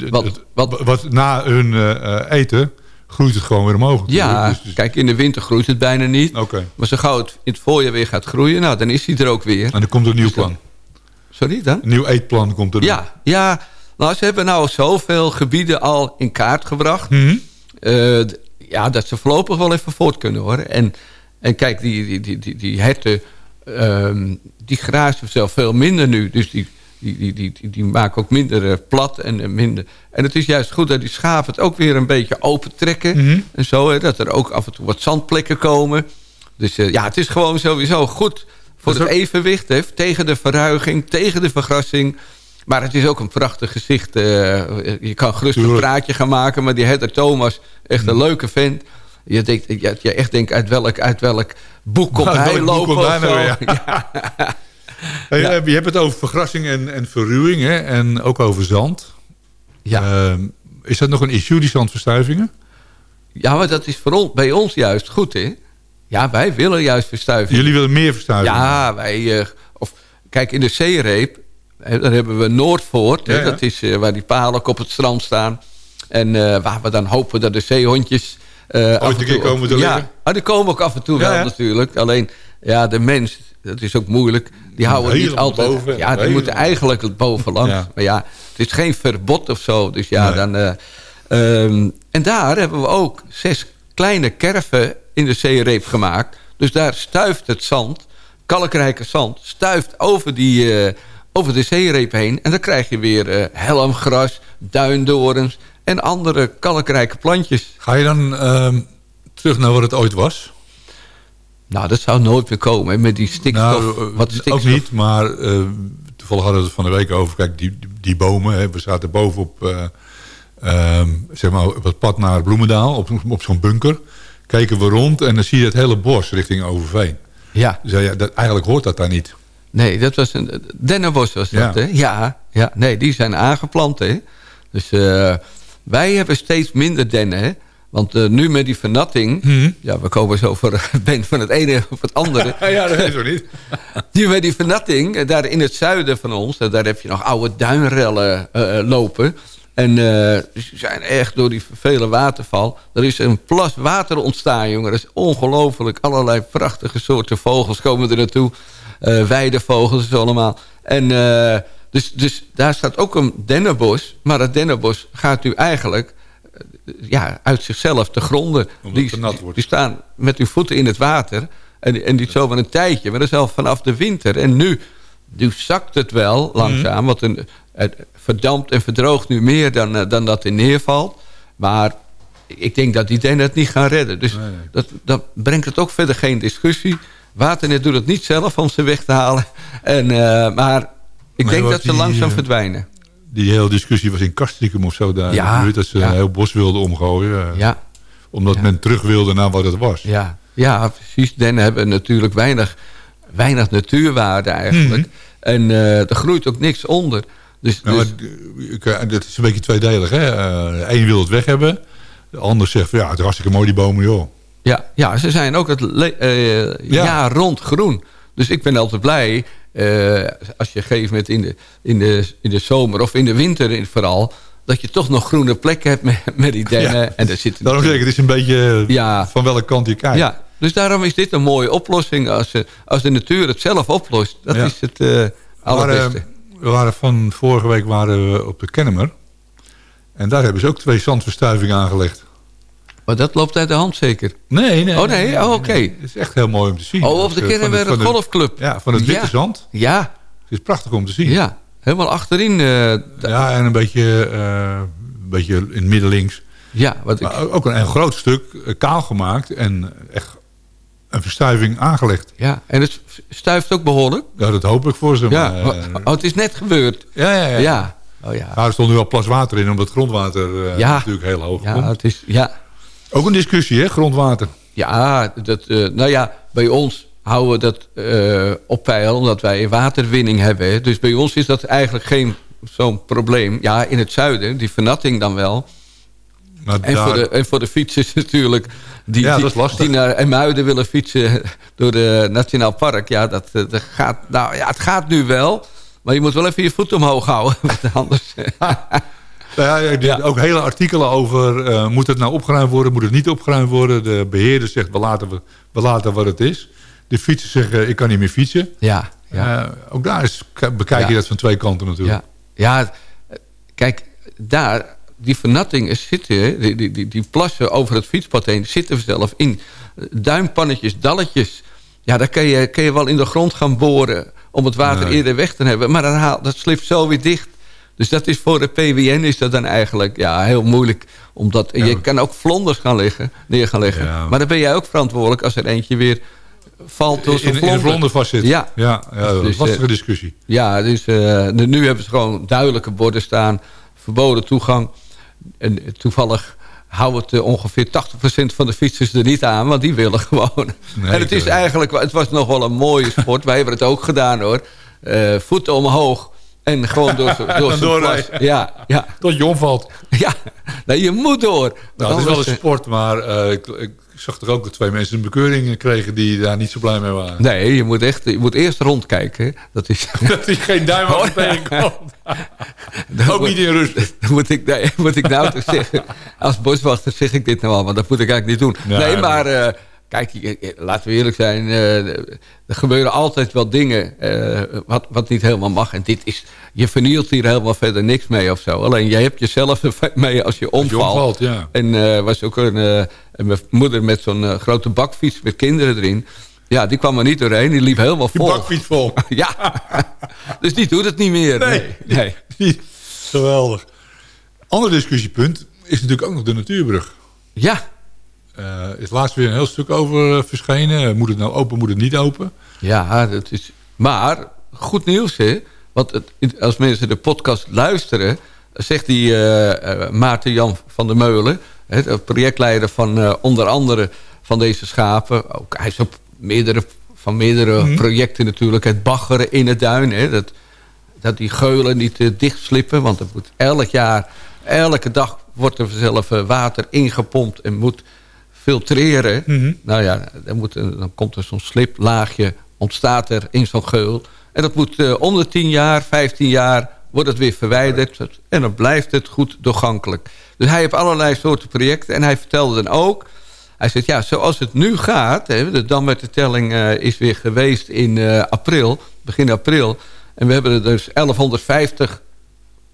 Wat- wat- wat na hun eh, eh, eten groeit het gewoon weer omhoog. ja. Dus- dus- kijk, in de winter groeit het bijna niet. Maar zo gauw het in het voorjaar weer gaat groeien, nou, dan is hij er ook weer. En er komt een nieuw Dus dan- plan. Sorry dan? Een nieuw eetplan komt er. Ja, ja. Nou, ze hebben nou zoveel gebieden al in kaart gebracht. Mhm. Eh, ja, dat ze voorlopig wel even voort kunnen hoor. En, en kijk, die, die, die, die, die herten, ehm, die grazen zelf veel minder nu. Dus die, die, die, die, die, maken ook minder eh, plat en minder. En het is juist goed dat die schapen het ook weer een beetje open trekken. Mhm. En zo, hè, dat er ook af en toe wat zandplekken komen. Dus eh, ja, het is gewoon sowieso goed voor het evenwicht. Hè, tegen de verruiging, tegen de vergrassing. Maar het is ook een prachtig gezicht. eh, je kan gerust een praatje gaan maken. Maar die herder Thomas, echt een leuke vent. Je, denkt, je, je echt denkt, uit welk, uit welk boek komt hij boek lopen komt hij nou Ja. Hey, Ja. eh, Je hebt het over vergrassing en, en verruwing. Hè? En ook over zand. Ja. Ehm, is dat nog een issue, die zandverstuivingen? ja, maar dat is voor ons, bij ons juist goed, hè? Ja, wij willen juist verstuiving. Jullie willen meer verstuiving? Ja, wij... eh, of, kijk, in de zeereep, daar hebben we Noordvoort. Hè, Ja, ja. Dat is eh, waar die palen ook op het strand staan. En waar we dan hopen dat de zeehondjes... eh, af en een keer toe- komen te ja, liggen. ah, die komen ook af en toe Ja, wel ja. natuurlijk. Alleen, ja, de mens, dat is ook moeilijk. Die houden niet altijd... boven, ja, die helemaal. moeten eigenlijk het bovenlangs. Ja. Maar ja, het is geen verbod of zo. Dus ja, Nee. dan... eh, ehm, en daar hebben we ook zes kleine kerven in de zeereep gemaakt. Dus daar stuift het zand, kalkrijke zand, stuift over, die, eh, over de zeereep heen. En dan krijg je weer eh, helmgras, duindorens en andere kalkrijke plantjes. Ga je dan ehm, terug naar wat het ooit was? Nou, dat zou nooit meer komen met die stikstof. Nou, eh, wat stikstof ook niet, maar eh, toevallig hadden we het van de week over. Kijk, die, die, bomen, hè, we zaten bovenop eh, ehm, zeg maar, op het pad naar Bloemendaal, op, op zo'n bunker. Kijken we rond en dan zie je het hele bos richting Overveen. Ja, Dus ja, dat, eigenlijk hoort dat daar niet. nee, dat was een dennenbos was dat, Ja. hè? Ja, ja, nee, die zijn aangeplant, hè. Dus wij hebben steeds minder dennen, hè. Want eh, nu met die vernatting... Mhm. Ja, we komen zo voor, ben van het ene op het andere. ja, dat is zo niet. Nu met die vernatting, eh, daar in het zuiden van ons... eh, daar heb je nog oude duinrellen lopen. En ze zijn echt door die vele waterval... er is een plas water ontstaan, jongen. Dat is ongelooflijk. Allerlei prachtige soorten vogels komen er naartoe. Weidevogels is allemaal. En dus, dus daar staat ook een dennenbos. Maar dat dennenbos gaat nu eigenlijk... ja, uit zichzelf te gronden. Omdat het te nat wordt. die staan met hun voeten in het water. En, en die zomaar een tijdje, maar dat is al vanaf de winter. En nu, nu zakt het wel langzaam. Mhm. Want een, het verdampt en verdroogt nu meer dan, eh, dan dat er neervalt. Maar ik denk dat die dennen het niet gaan redden. Dus Nee. Dat, dat brengt het ook verder geen discussie. Waternet doet het niet zelf om ze weg te halen. En, eh, maar ik Maar denk dat ze die, langzaam eh, verdwijnen. Die hele discussie was in Kastrikum of zo daar. Ja, buurt, dat ze ja. een heel bos wilden omgooien. eh, Ja, Omdat Ja. men terug wilde naar wat het was. ja, ja, precies. Dennen hebben natuurlijk weinig, weinig natuurwaarde eigenlijk. En eh, er groeit ook niks onder. Dus, Nou, dus- maar, eh, dat is een beetje tweedelig. Hè? Een wil het weg hebben. De ander zegt, van, ja, het is hartstikke mooi die bomen, joh. Ja, ja, ze zijn ook het eh, jaar rond groen. Dus ik ben altijd blij eh, als je gegeven moment in de, in, de, in de zomer of in de winter in- vooral... dat je toch nog groene plekken hebt met, met die dennen. Ja. En daar zitten Daarom zeg ik, het is een beetje eh, Ja. van welke kant je kijkt. Ja, dus daarom is dit een mooie oplossing. Als, eh, als de natuur het zelf oplost, dat Ja. is het allerbeste. we waren van vorige week waren we op de Kennemer. En daar hebben ze ook twee zandverstuivingen aangelegd. Maar dat loopt uit de hand zeker. Nee, nee. Oh, nee? Oh, oké. Het is echt heel mooi om te zien. Oh, Dus, de van Golfclub. Ja, van het witte Ja. zand. Ja, Het is prachtig om te zien. ja. Helemaal achterin. eh, Ja, en een beetje, eh, een beetje in het midden links. ja, wat ik, ook een, een groot stuk eh, kaal gemaakt en echt een verstuiving aangelegd. ja. En het stuift ook behoorlijk. Ja, dat hoop ik voor ze. Ja, maar, oh, het is net gebeurd. ja, ja, ja. Ja. Oh ja. Nou, er stond nu al plas water in, omdat het grondwater Ja. natuurlijk heel hoog Ja, komt. het is, ja. Ook een discussie, hè, grondwater. Ja, dat, eh, nou ja, bij ons houden we dat eh, op peil omdat wij waterwinning hebben. hè. Dus bij ons is dat eigenlijk geen zo'n probleem. Ja, in het zuiden, die vernatting dan wel. Maar En, daar, voor, de, en voor de fietsers natuurlijk. Die, Ja, die, dat is lastig. die naar Emuiden willen fietsen door de Nationaal Park. Ja, dat, eh, dat gaat, nou, ja, het gaat nu wel. Maar je moet wel even je voet omhoog houden. Want anders... Nou ja. Ook hele artikelen over, eh, moet het nou opgeruimd worden, moet het niet opgeruimd worden. De beheerder zegt, we laten, we, we laten wat het is. De fietsers zeggen, ik kan niet meer fietsen. ja, ja. Eh, ook daar is, bekijk je dat van twee kanten natuurlijk. Ja, ja kijk, daar, die vernattingen zitten, die, die, die, die plassen over het fietspad heen, zitten zelf in duimpannetjes, dalletjes. Ja, daar kun je, kun je wel in de grond gaan boren om het water Nee. eerder weg te hebben. Maar dan haalt, dat slipt zo weer dicht. Dus dat is voor de PWN is dat dan eigenlijk ja, heel moeilijk. Omdat Ja. je kan ook vlonders gaan liggen, neer gaan leggen. Ja. Maar dan ben jij ook verantwoordelijk als er eentje weer valt door In, zo'n in de vlonder. vlonder vastzit. Ja. ja, ja Dus, lastige eh, discussie. Ja, dus eh, nu- hebben ze gewoon duidelijke borden staan. Verboden toegang. En toevallig houdt het eh, ongeveer 80% van de fietsers er niet aan. Want die willen gewoon. Nee, en het is eigenlijk... Het was nog wel een mooie sport. Wij hebben het ook gedaan hoor. Voeten omhoog. En gewoon door, door doorrijden. plas. Ja, ja, Tot je omvalt. ja. Nou, je moet door. Want Nou, het is wel een eh, sport, maar eh, ik, ik zag toch ook dat twee mensen een bekeuring kregen die daar niet zo blij mee waren. Nee, je moet, echt, je moet eerst rondkijken. Dat is, Dat hij geen duim Oh, aan tegenkomt. dat Ook moet- niet in rust. Dan moet ik, nee, moet ik nou toch zeggen. Als boswachter zeg ik dit nou al, maar dat moet ik eigenlijk niet doen. Ja, nee, maar eh, kijk, je- je- laten we eerlijk zijn. eh, er gebeuren altijd wel dingen eh, wat, wat niet helemaal mag. En dit is, je vernielt hier helemaal verder niks mee of zo. Alleen jij hebt jezelf mee als je Als omvalt. je omvalt, ja. En er was ook een, mijn moeder met zo'n grote bakfiets met kinderen erin. Ja, die kwam er niet doorheen. Die liep helemaal Je vol. bakfiets vol. Ja, dus die doet het niet meer. Nee. nee. nee. Geweldig. Ander discussiepunt is natuurlijk ook nog de natuurbrug. Ja, Eh, Er is laatst weer een heel stuk over eh, verschenen. Moet het nou open, moet het niet open? Ja, dat is... Maar, goed nieuws, hè? Want het, als mensen de podcast luisteren... zegt die eh, eh, Maarten Jan van der Meulen... Hè, de projectleider van eh, onder andere van deze schapen... Ook, hij is op meerdere, van meerdere projecten natuurlijk... het baggeren in het duin. Hè, dat, dat die geulen niet uh, dichtslippen. Want er moet elk jaar, elke dag wordt er zelf uh, water ingepompt... en moet filtreren. Mhm. Nou ja, dan, moet, er- dan komt er zo'n sliplaagje, ontstaat er in zo'n geul. En dat moet uh, om de 10 jaar, 15 jaar, wordt het weer verwijderd. En dan blijft het goed doorgankelijk. Dus hij heeft allerlei soorten projecten. En hij vertelde dan ook... Hij zegt, ja, zoals het nu gaat... Hè, de dam met de telling uh, is weer geweest in uh, april, begin april. En we hebben er dus 1150...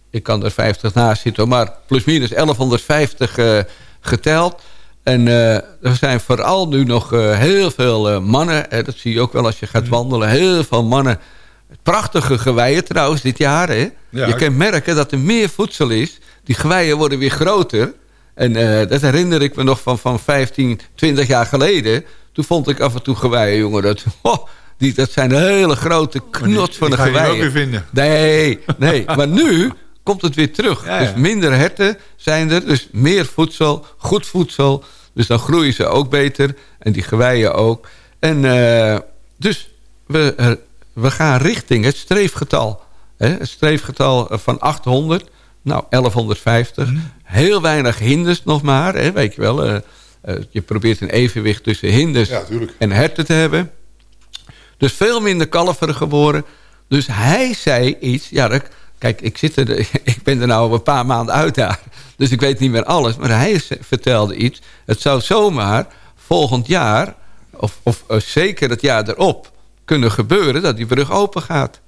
Ik kan er 50 naast zitten, maar plus minus 1150 uh, geteld... En uh, er zijn vooral nu nog uh, heel veel uh, mannen. Hè, dat zie je ook wel als je gaat wandelen. Heel veel mannen. Prachtige geweien trouwens dit jaar. Hè. Ja. Je kan merken dat er meer voedsel is. Die geweien worden weer groter. En dat herinner ik me nog van, van 15, 20 jaar geleden. Toen vond ik af en toe geweien, jongen. Dat, oh, die, dat zijn hele grote knots van de die ga je geweien. ook weer vinden. Nee, nee. maar nu komt het weer terug. Ja, ja. Dus minder herten zijn er. Dus meer voedsel, goed voedsel. Dus dan groeien ze ook beter. En die geweien ook. En uh, dus we, we gaan richting het streefgetal. Hè? Het streefgetal van 800. Nou, 1150. Mm. Heel weinig hinders nog maar. Hè? Weet je wel. Uh, je probeert een evenwicht tussen hinders ja, en herten te hebben. Dus veel minder kalveren geboren. Dus hij zei iets. Ja, dat, kijk, ik, zit er, ik ben er nou een paar maanden uit daar. Dus ik weet niet meer alles. Maar hij vertelde iets. Het zou zomaar volgend jaar, of, of uh, zeker het jaar erop... kunnen gebeuren dat die brug open gaat.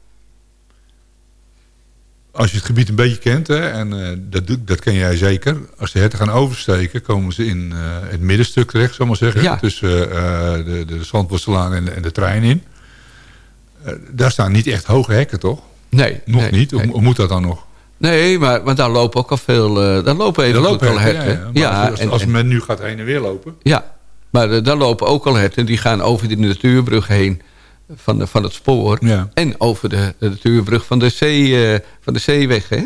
Als je het gebied een beetje kent, hè, en uh, dat, dat ken jij zeker... als de herten gaan oversteken, komen ze in uh, het middenstuk terecht, zal ik maar zeggen. Ja. Tussen de, de Zandworstelaan en, en de trein in. daar staan niet echt hoge hekken, toch? Nee. Nog nee, niet? Nee. Hoe moet dat dan nog? Nee, maar, maar daar lopen ook al veel... Uh, daar lopen even lopen al herten. herten. Ja, ja. als, en, als men nu gaat heen en weer lopen... Ja, maar uh, daar lopen ook al herten. Die gaan over die natuurbrug heen van, de, van het spoor. Ja. En over de, de natuurbrug van de, zee, uh, van de zeeweg. Hè?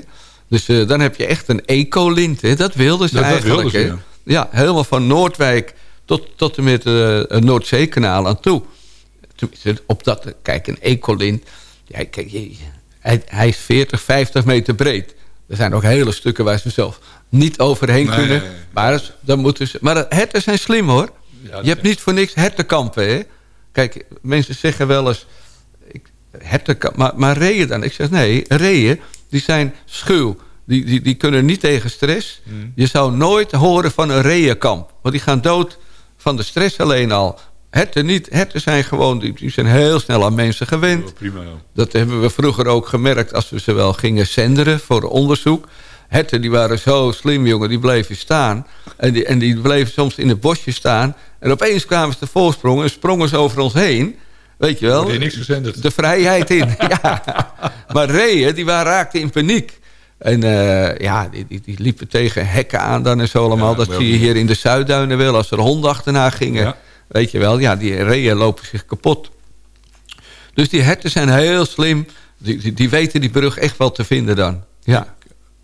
Dus dan heb je echt een ecolint. Hè? Dat wilden ze dat, eigenlijk. Dat wilden ze, ja. ja. helemaal van Noordwijk tot, tot en met het Noordzeekanaal aan toe. Tenminste, op dat, kijk, een ecolint... Ja, kijk, hij, hij is 40, 50 meter breed. Er zijn ook hele stukken waar ze zelf niet overheen nee, kunnen. Nee, nee. Maar, dan moeten ze, maar herten zijn slim hoor. Ja, je hebt niet voor niks hertenkampen. Hè? Kijk, mensen zeggen wel eens... Ik, hertenkamp, maar, maar reeën dan? Ik zeg nee, reeën die zijn schuw. Die, die, die kunnen niet tegen stress. Hmm. Je zou nooit horen van een reeënkamp. Want die gaan dood van de stress alleen al. Herten niet. Herten zijn gewoon, die, zijn heel snel aan mensen gewend. Oh, prima. Dat hebben we vroeger ook gemerkt als we ze wel gingen zenderen voor onderzoek. Herten die waren zo slim, jongen, die bleven staan. En die, en die bleven soms in het bosje staan. En opeens kwamen ze te voorsprongen en sprongen ze over ons heen. Weet je wel? Niks gezenderd. De vrijheid in. ja. Maar reeën, die waren, raakten in paniek. En uh, ja, die, die, die, liepen tegen hekken aan dan en zo allemaal. Ja, dat zie je hier in de Zuidduinen wel. Als er honden achterna gingen. Ja. Weet je wel, ja, die reeën lopen zich kapot. Dus die herten zijn heel slim. Die, die, die, weten die brug echt wel te vinden dan. Ja.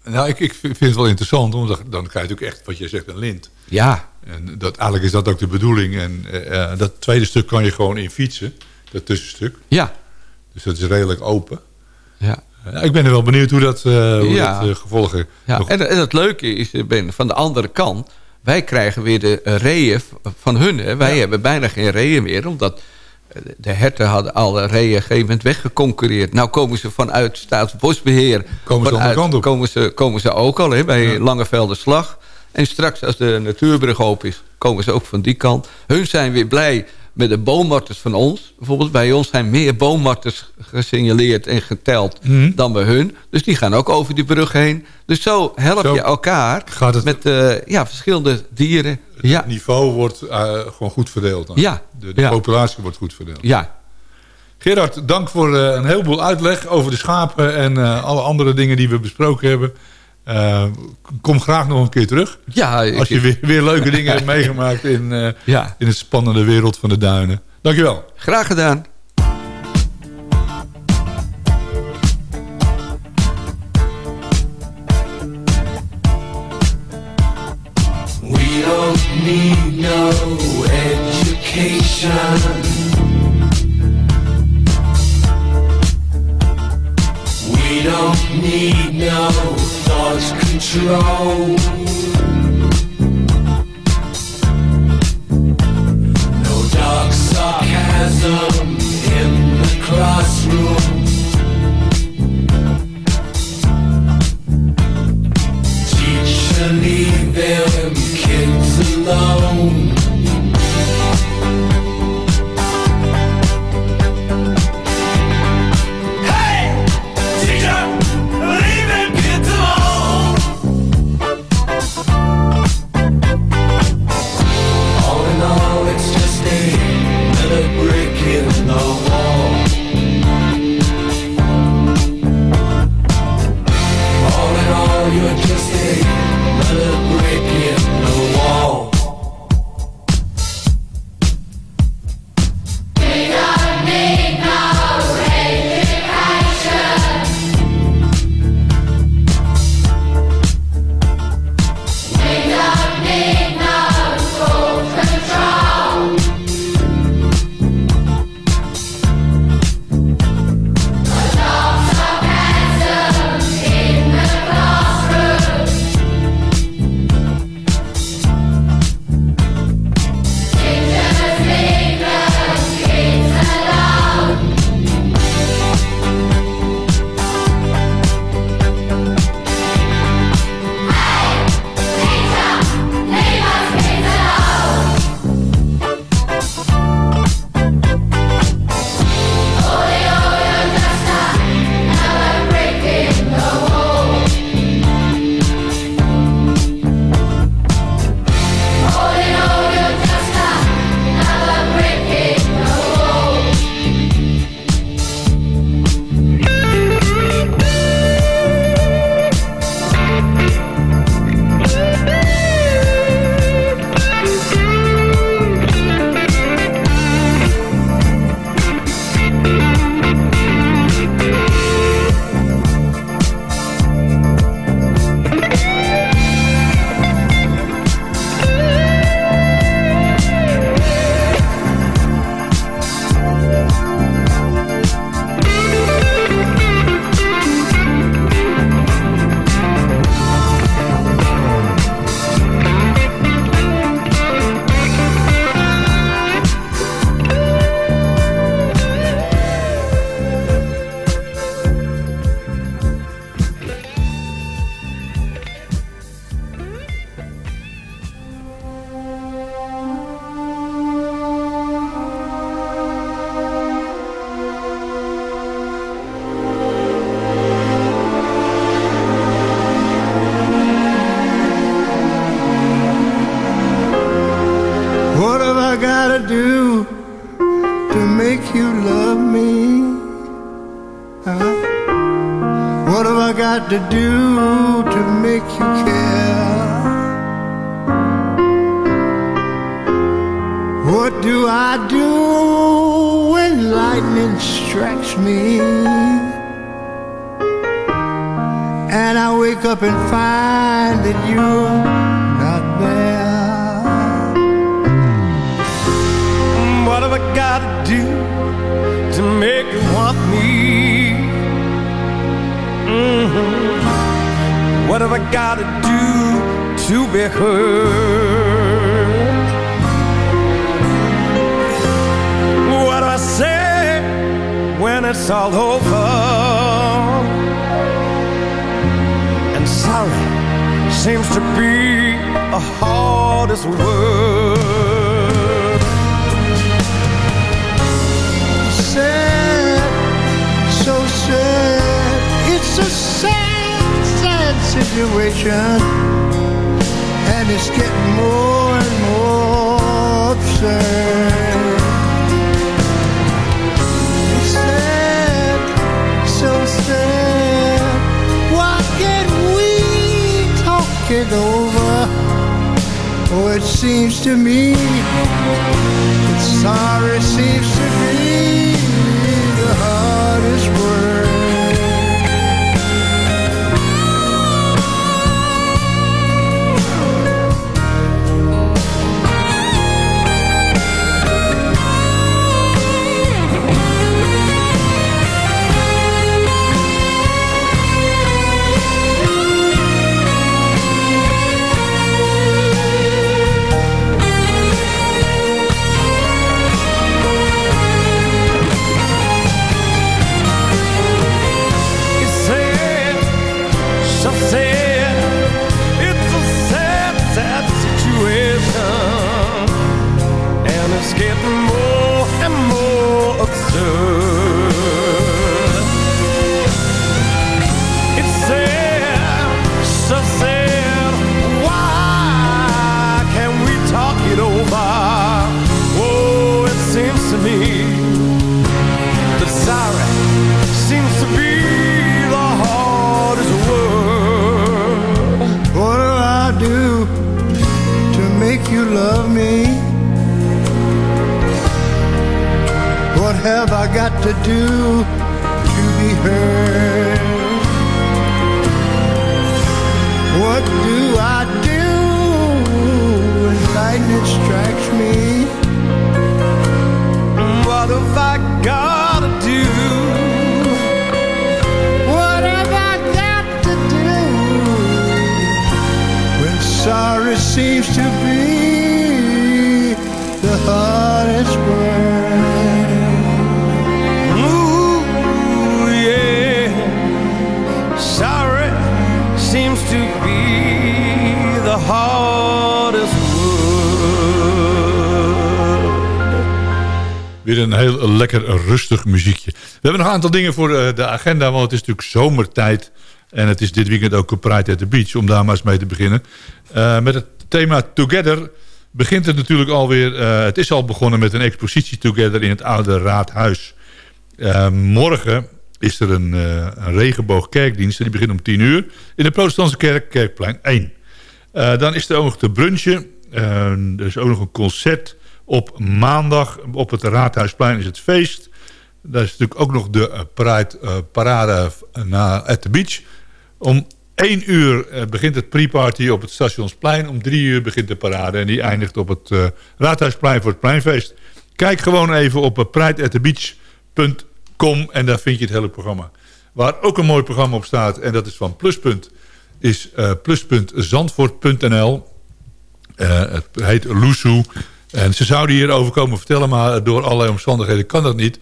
Nou, ik, ik vind het wel interessant, want dan, dan krijg je ook echt, wat je zegt, een lint. Ja. En dat, eigenlijk is dat ook de bedoeling. En uh, dat tweede stuk kan je gewoon in fietsen, dat tussenstuk. Ja. Dus dat is redelijk open. Ja. Uh, ik ben er wel benieuwd hoe dat, uh, hoe ja. dat gevolgen... Ja. Nog... En, en het leuke is, Ben, van de andere kant... wij krijgen weer de reeën van hun. Hè. Wij hebben bijna geen reeën meer, omdat de herten hadden alle reeën een gegeven moment weggeconcurreerd. Nou komen ze vanuit Staatsbosbeheer. Komen ze vanuit, kant op. Komen ze, komen ze ook al hè, bij ja. Langevelde Slag. En straks als de natuurbrug open is, komen ze ook van die kant. Hun zijn weer blij met de boommarters van ons. Bijvoorbeeld bij ons zijn meer boommarters gesignaleerd en geteld mm. dan bij hun. Dus die gaan ook over die brug heen. Dus zo help zo je elkaar het... met uh, ja, verschillende dieren. Het ja. niveau wordt uh, gewoon goed verdeeld. Dan. Ja. De, de ja. populatie wordt goed verdeeld. Ja. Gerard, dank voor uh, een heleboel uitleg over de schapen... en alle andere dingen die we besproken hebben. Uh, kom graag nog een keer terug. Ja, Als je weer, weer leuke dingen hebt meegemaakt in, uh, ja. in het spannende wereld van de duinen. Dankjewel. Graag gedaan. We don't need no education. We don't need no thought control. No dark sarcasm in the classroom. To do to make you care? What do I do when lightning strikes me? And I wake up and find that you're not there. What have I got to do to make you want me? Mm-hmm. What have I gotta do to be heard? What do I say when it's all over? And sorry seems to be the hardest word. Sad, so sad, it's so sad situation. And it's getting more and more absurd. It's sad, so sad. Why can't we talk it over? Oh, it seems to me that sorry seems to be lekker rustig muziekje. We hebben nog een aantal dingen voor eh, de agenda, want het is natuurlijk zomertijd. En het is dit weekend ook Pride at the Beach, om daar maar eens mee te beginnen. Eh, met het thema Together begint het natuurlijk alweer... eh het is al begonnen met een expositie Together in het oude raadhuis. Morgen is er een, een regenboogkerkdienst. en Die begint om 10 uur in de protestantse kerk, Kerkplein 1. Eh, dan is er ook nog de brunchen. Er is ook nog een concert op maandag. Op het Raadhuisplein is het feest. Daar is natuurlijk ook nog de eh, eh, parade na at the beach. Om 1 uur eh, begint het pre-party op het Stationsplein. Om 3 uur begint de parade. En die eindigt op het Raadhuisplein voor het pleinfeest. Kijk gewoon even op uh, prideatthebeach.com en daar vind je het hele programma. Waar ook een mooi programma op staat, en dat is van Pluspunt, is uh, pluspuntzandvoort.nl. Uh, het heet Loesoe. En ze zouden hierover komen vertellen, maar door allerlei omstandigheden kan dat niet.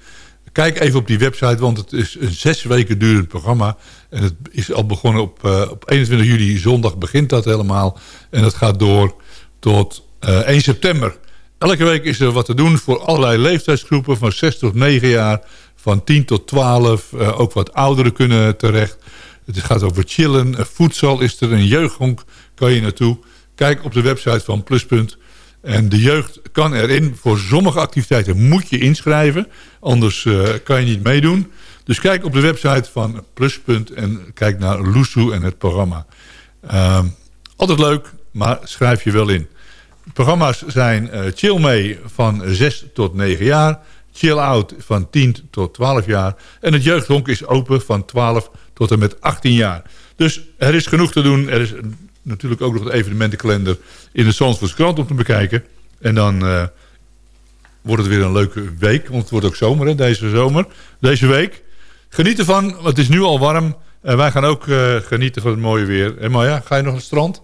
Kijk even op die website, want het is een zes weken durend programma. En het is al begonnen op, uh, op 21 juli, zondag begint dat helemaal. En dat gaat door tot uh, 1 september. Elke week is er wat te doen voor allerlei leeftijdsgroepen van 6 tot 9 jaar. Van 10 tot 12, uh, ook wat ouderen kunnen terecht. Het gaat over chillen, voedsel is er, een jeugdhonk kan je naartoe. Kijk op de website van Pluspunt. En de jeugd kan erin. Voor sommige activiteiten moet je inschrijven. Anders uh, kan je niet meedoen. Dus kijk op de website van Pluspunt en kijk naar Loesoe en het programma. Uh, altijd leuk, maar schrijf je wel in. De programma's zijn uh, Chill mee van 6 tot 9 jaar. Chill out van 10 tot 12 jaar. En het jeugdhonk is open van 12 tot en met 18 jaar. Dus er is genoeg te doen. Er is natuurlijk ook nog de evenementenkalender in de Zandvoorts krant om te bekijken. En dan uh, wordt het weer een leuke week. Want het wordt ook zomer, hè, deze zomer. Deze week. Geniet ervan, want het is nu al warm. En wij gaan ook uh, genieten van het mooie weer. En Maya, ga je nog naar het strand?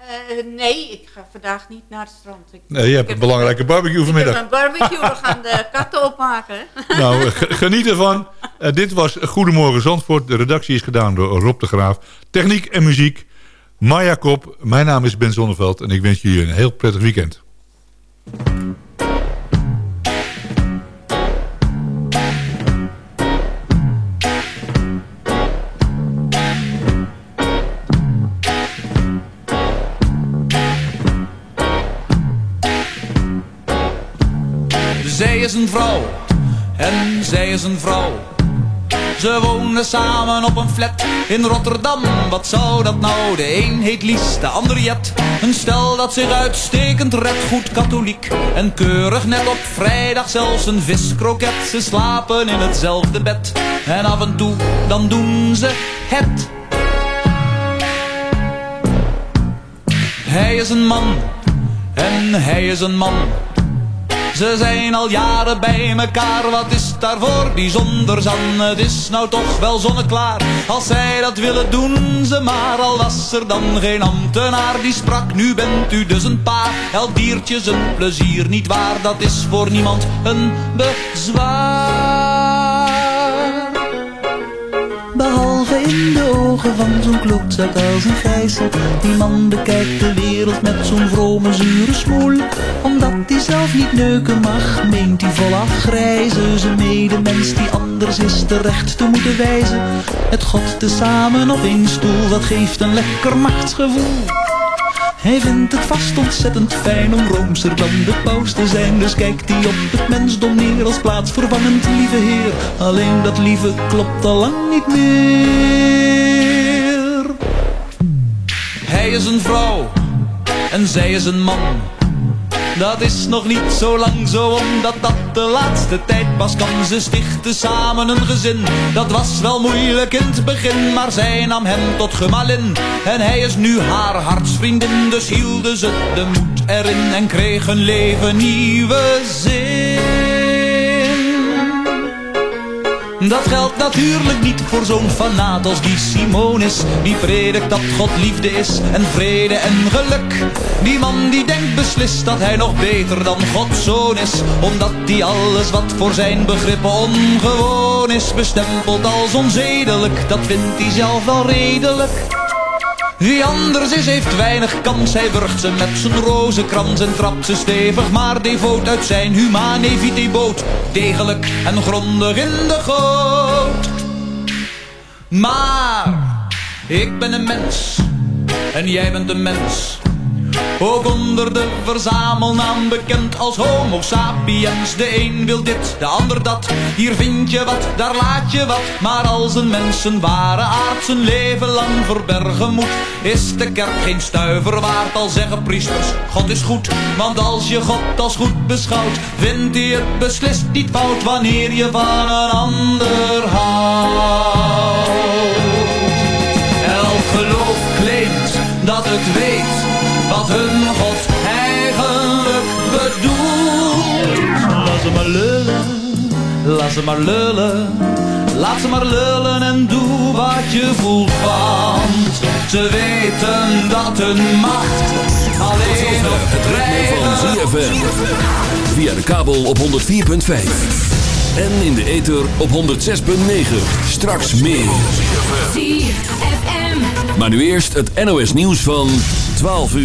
Uh, nee, ik ga vandaag niet naar het strand. Ik, nee, je hebt een belangrijke barbecue vanmiddag. Ik heb een barbecue, we gaan de katten opmaken. Nou, geniet ervan. Eh, dit was Goedemorgen Zandvoort. De redactie is gedaan door Rob de Graaf. Techniek en muziek, Maya Kop. Mijn naam is Ben Zonneveld en ik wens jullie een heel prettig weekend. Zij is een vrouw en zij is een vrouw. Ze wonen samen op een flat in Rotterdam. Wat zou dat nou? De een heet Lies, de ander Jet. Een stel dat zich uitstekend redt, goed katholiek. En keurig net op vrijdag zelfs een viskroket. Ze slapen in hetzelfde bed. En af en toe, dan doen ze het. Hij is een man en hij is een man. Ze zijn al jaren bij mekaar, wat is daarvoor bijzonders aan? Het is nou toch wel zonneklaar, als zij dat willen doen ze maar. Al was er dan geen ambtenaar die sprak, nu bent u dus een paar. Elk diertje zijn plezier niet waar, dat is voor niemand een bezwaar. Behalve in de ogen van zo'n klootzak als een gijzer. Die man bekijkt de wereld met zo'n vrome zure smoel. Omdat hij zelf niet neuken mag, meent hij volaf grijzen. Zijn medemens die anders is terecht te moeten wijzen. Het God tezamen op één stoel, dat geeft een lekker machtsgevoel hij vindt het vast ontzettend fijn om roomser dan de paus te zijn. Dus kijkt hij op het mensdom neer als plaatsvervangend lieve heer. Alleen dat lieve klopt al lang niet meer. Hij is een vrouw en zij is een man. Dat is nog niet zo lang zo, omdat dat de laatste tijd pas kan. Ze stichten samen een gezin, dat was wel moeilijk in het begin. Maar zij nam hem tot gemalin, en hij is nu haar hartsvriendin. Dus hielden ze de moed erin en kreeg hun leven nieuwe zin. Dat geldt natuurlijk niet voor zo'n fanaat als die Simonis Die predikt dat God liefde is en vrede en geluk. Die man die denkt beslist dat hij nog beter dan Gods zoon is. Omdat die alles wat voor zijn begrippen ongewoon is Bestempeld als onzedelijk, dat vindt hij zelf wel redelijk wie anders is, heeft weinig kans. Hij wurgt ze met zijn rozenkrans en trapt ze stevig, maar devoot uit zijn humanevite boot. Degelijk en grondig in de goot. Maar ik ben een mens en jij bent een mens. Ook onder de verzamelnaam bekend als homo sapiens. De een wil dit, de ander dat. Hier vind je wat, daar laat je wat. Maar als een mens zijn ware aard zijn leven lang verbergen moet, is de kerk geen stuiver waard. Al zeggen priesters, God is goed. Want als je God als goed beschouwt, vindt hij het beslist niet fout wanneer je van een ander houdt. Elk geloof claimt dat het weet hun God eigenlijk bedoelt. Laat ze maar lullen, Laat ze maar lullen, laat ze maar lullen en doe wat je voelt. Want ze weten dat hun macht alleen op Het ritme van ZFM. Via de kabel op 104.5. En in de ether op 106.9. Straks meer. Maar nu eerst het NOS nieuws van 12 uur.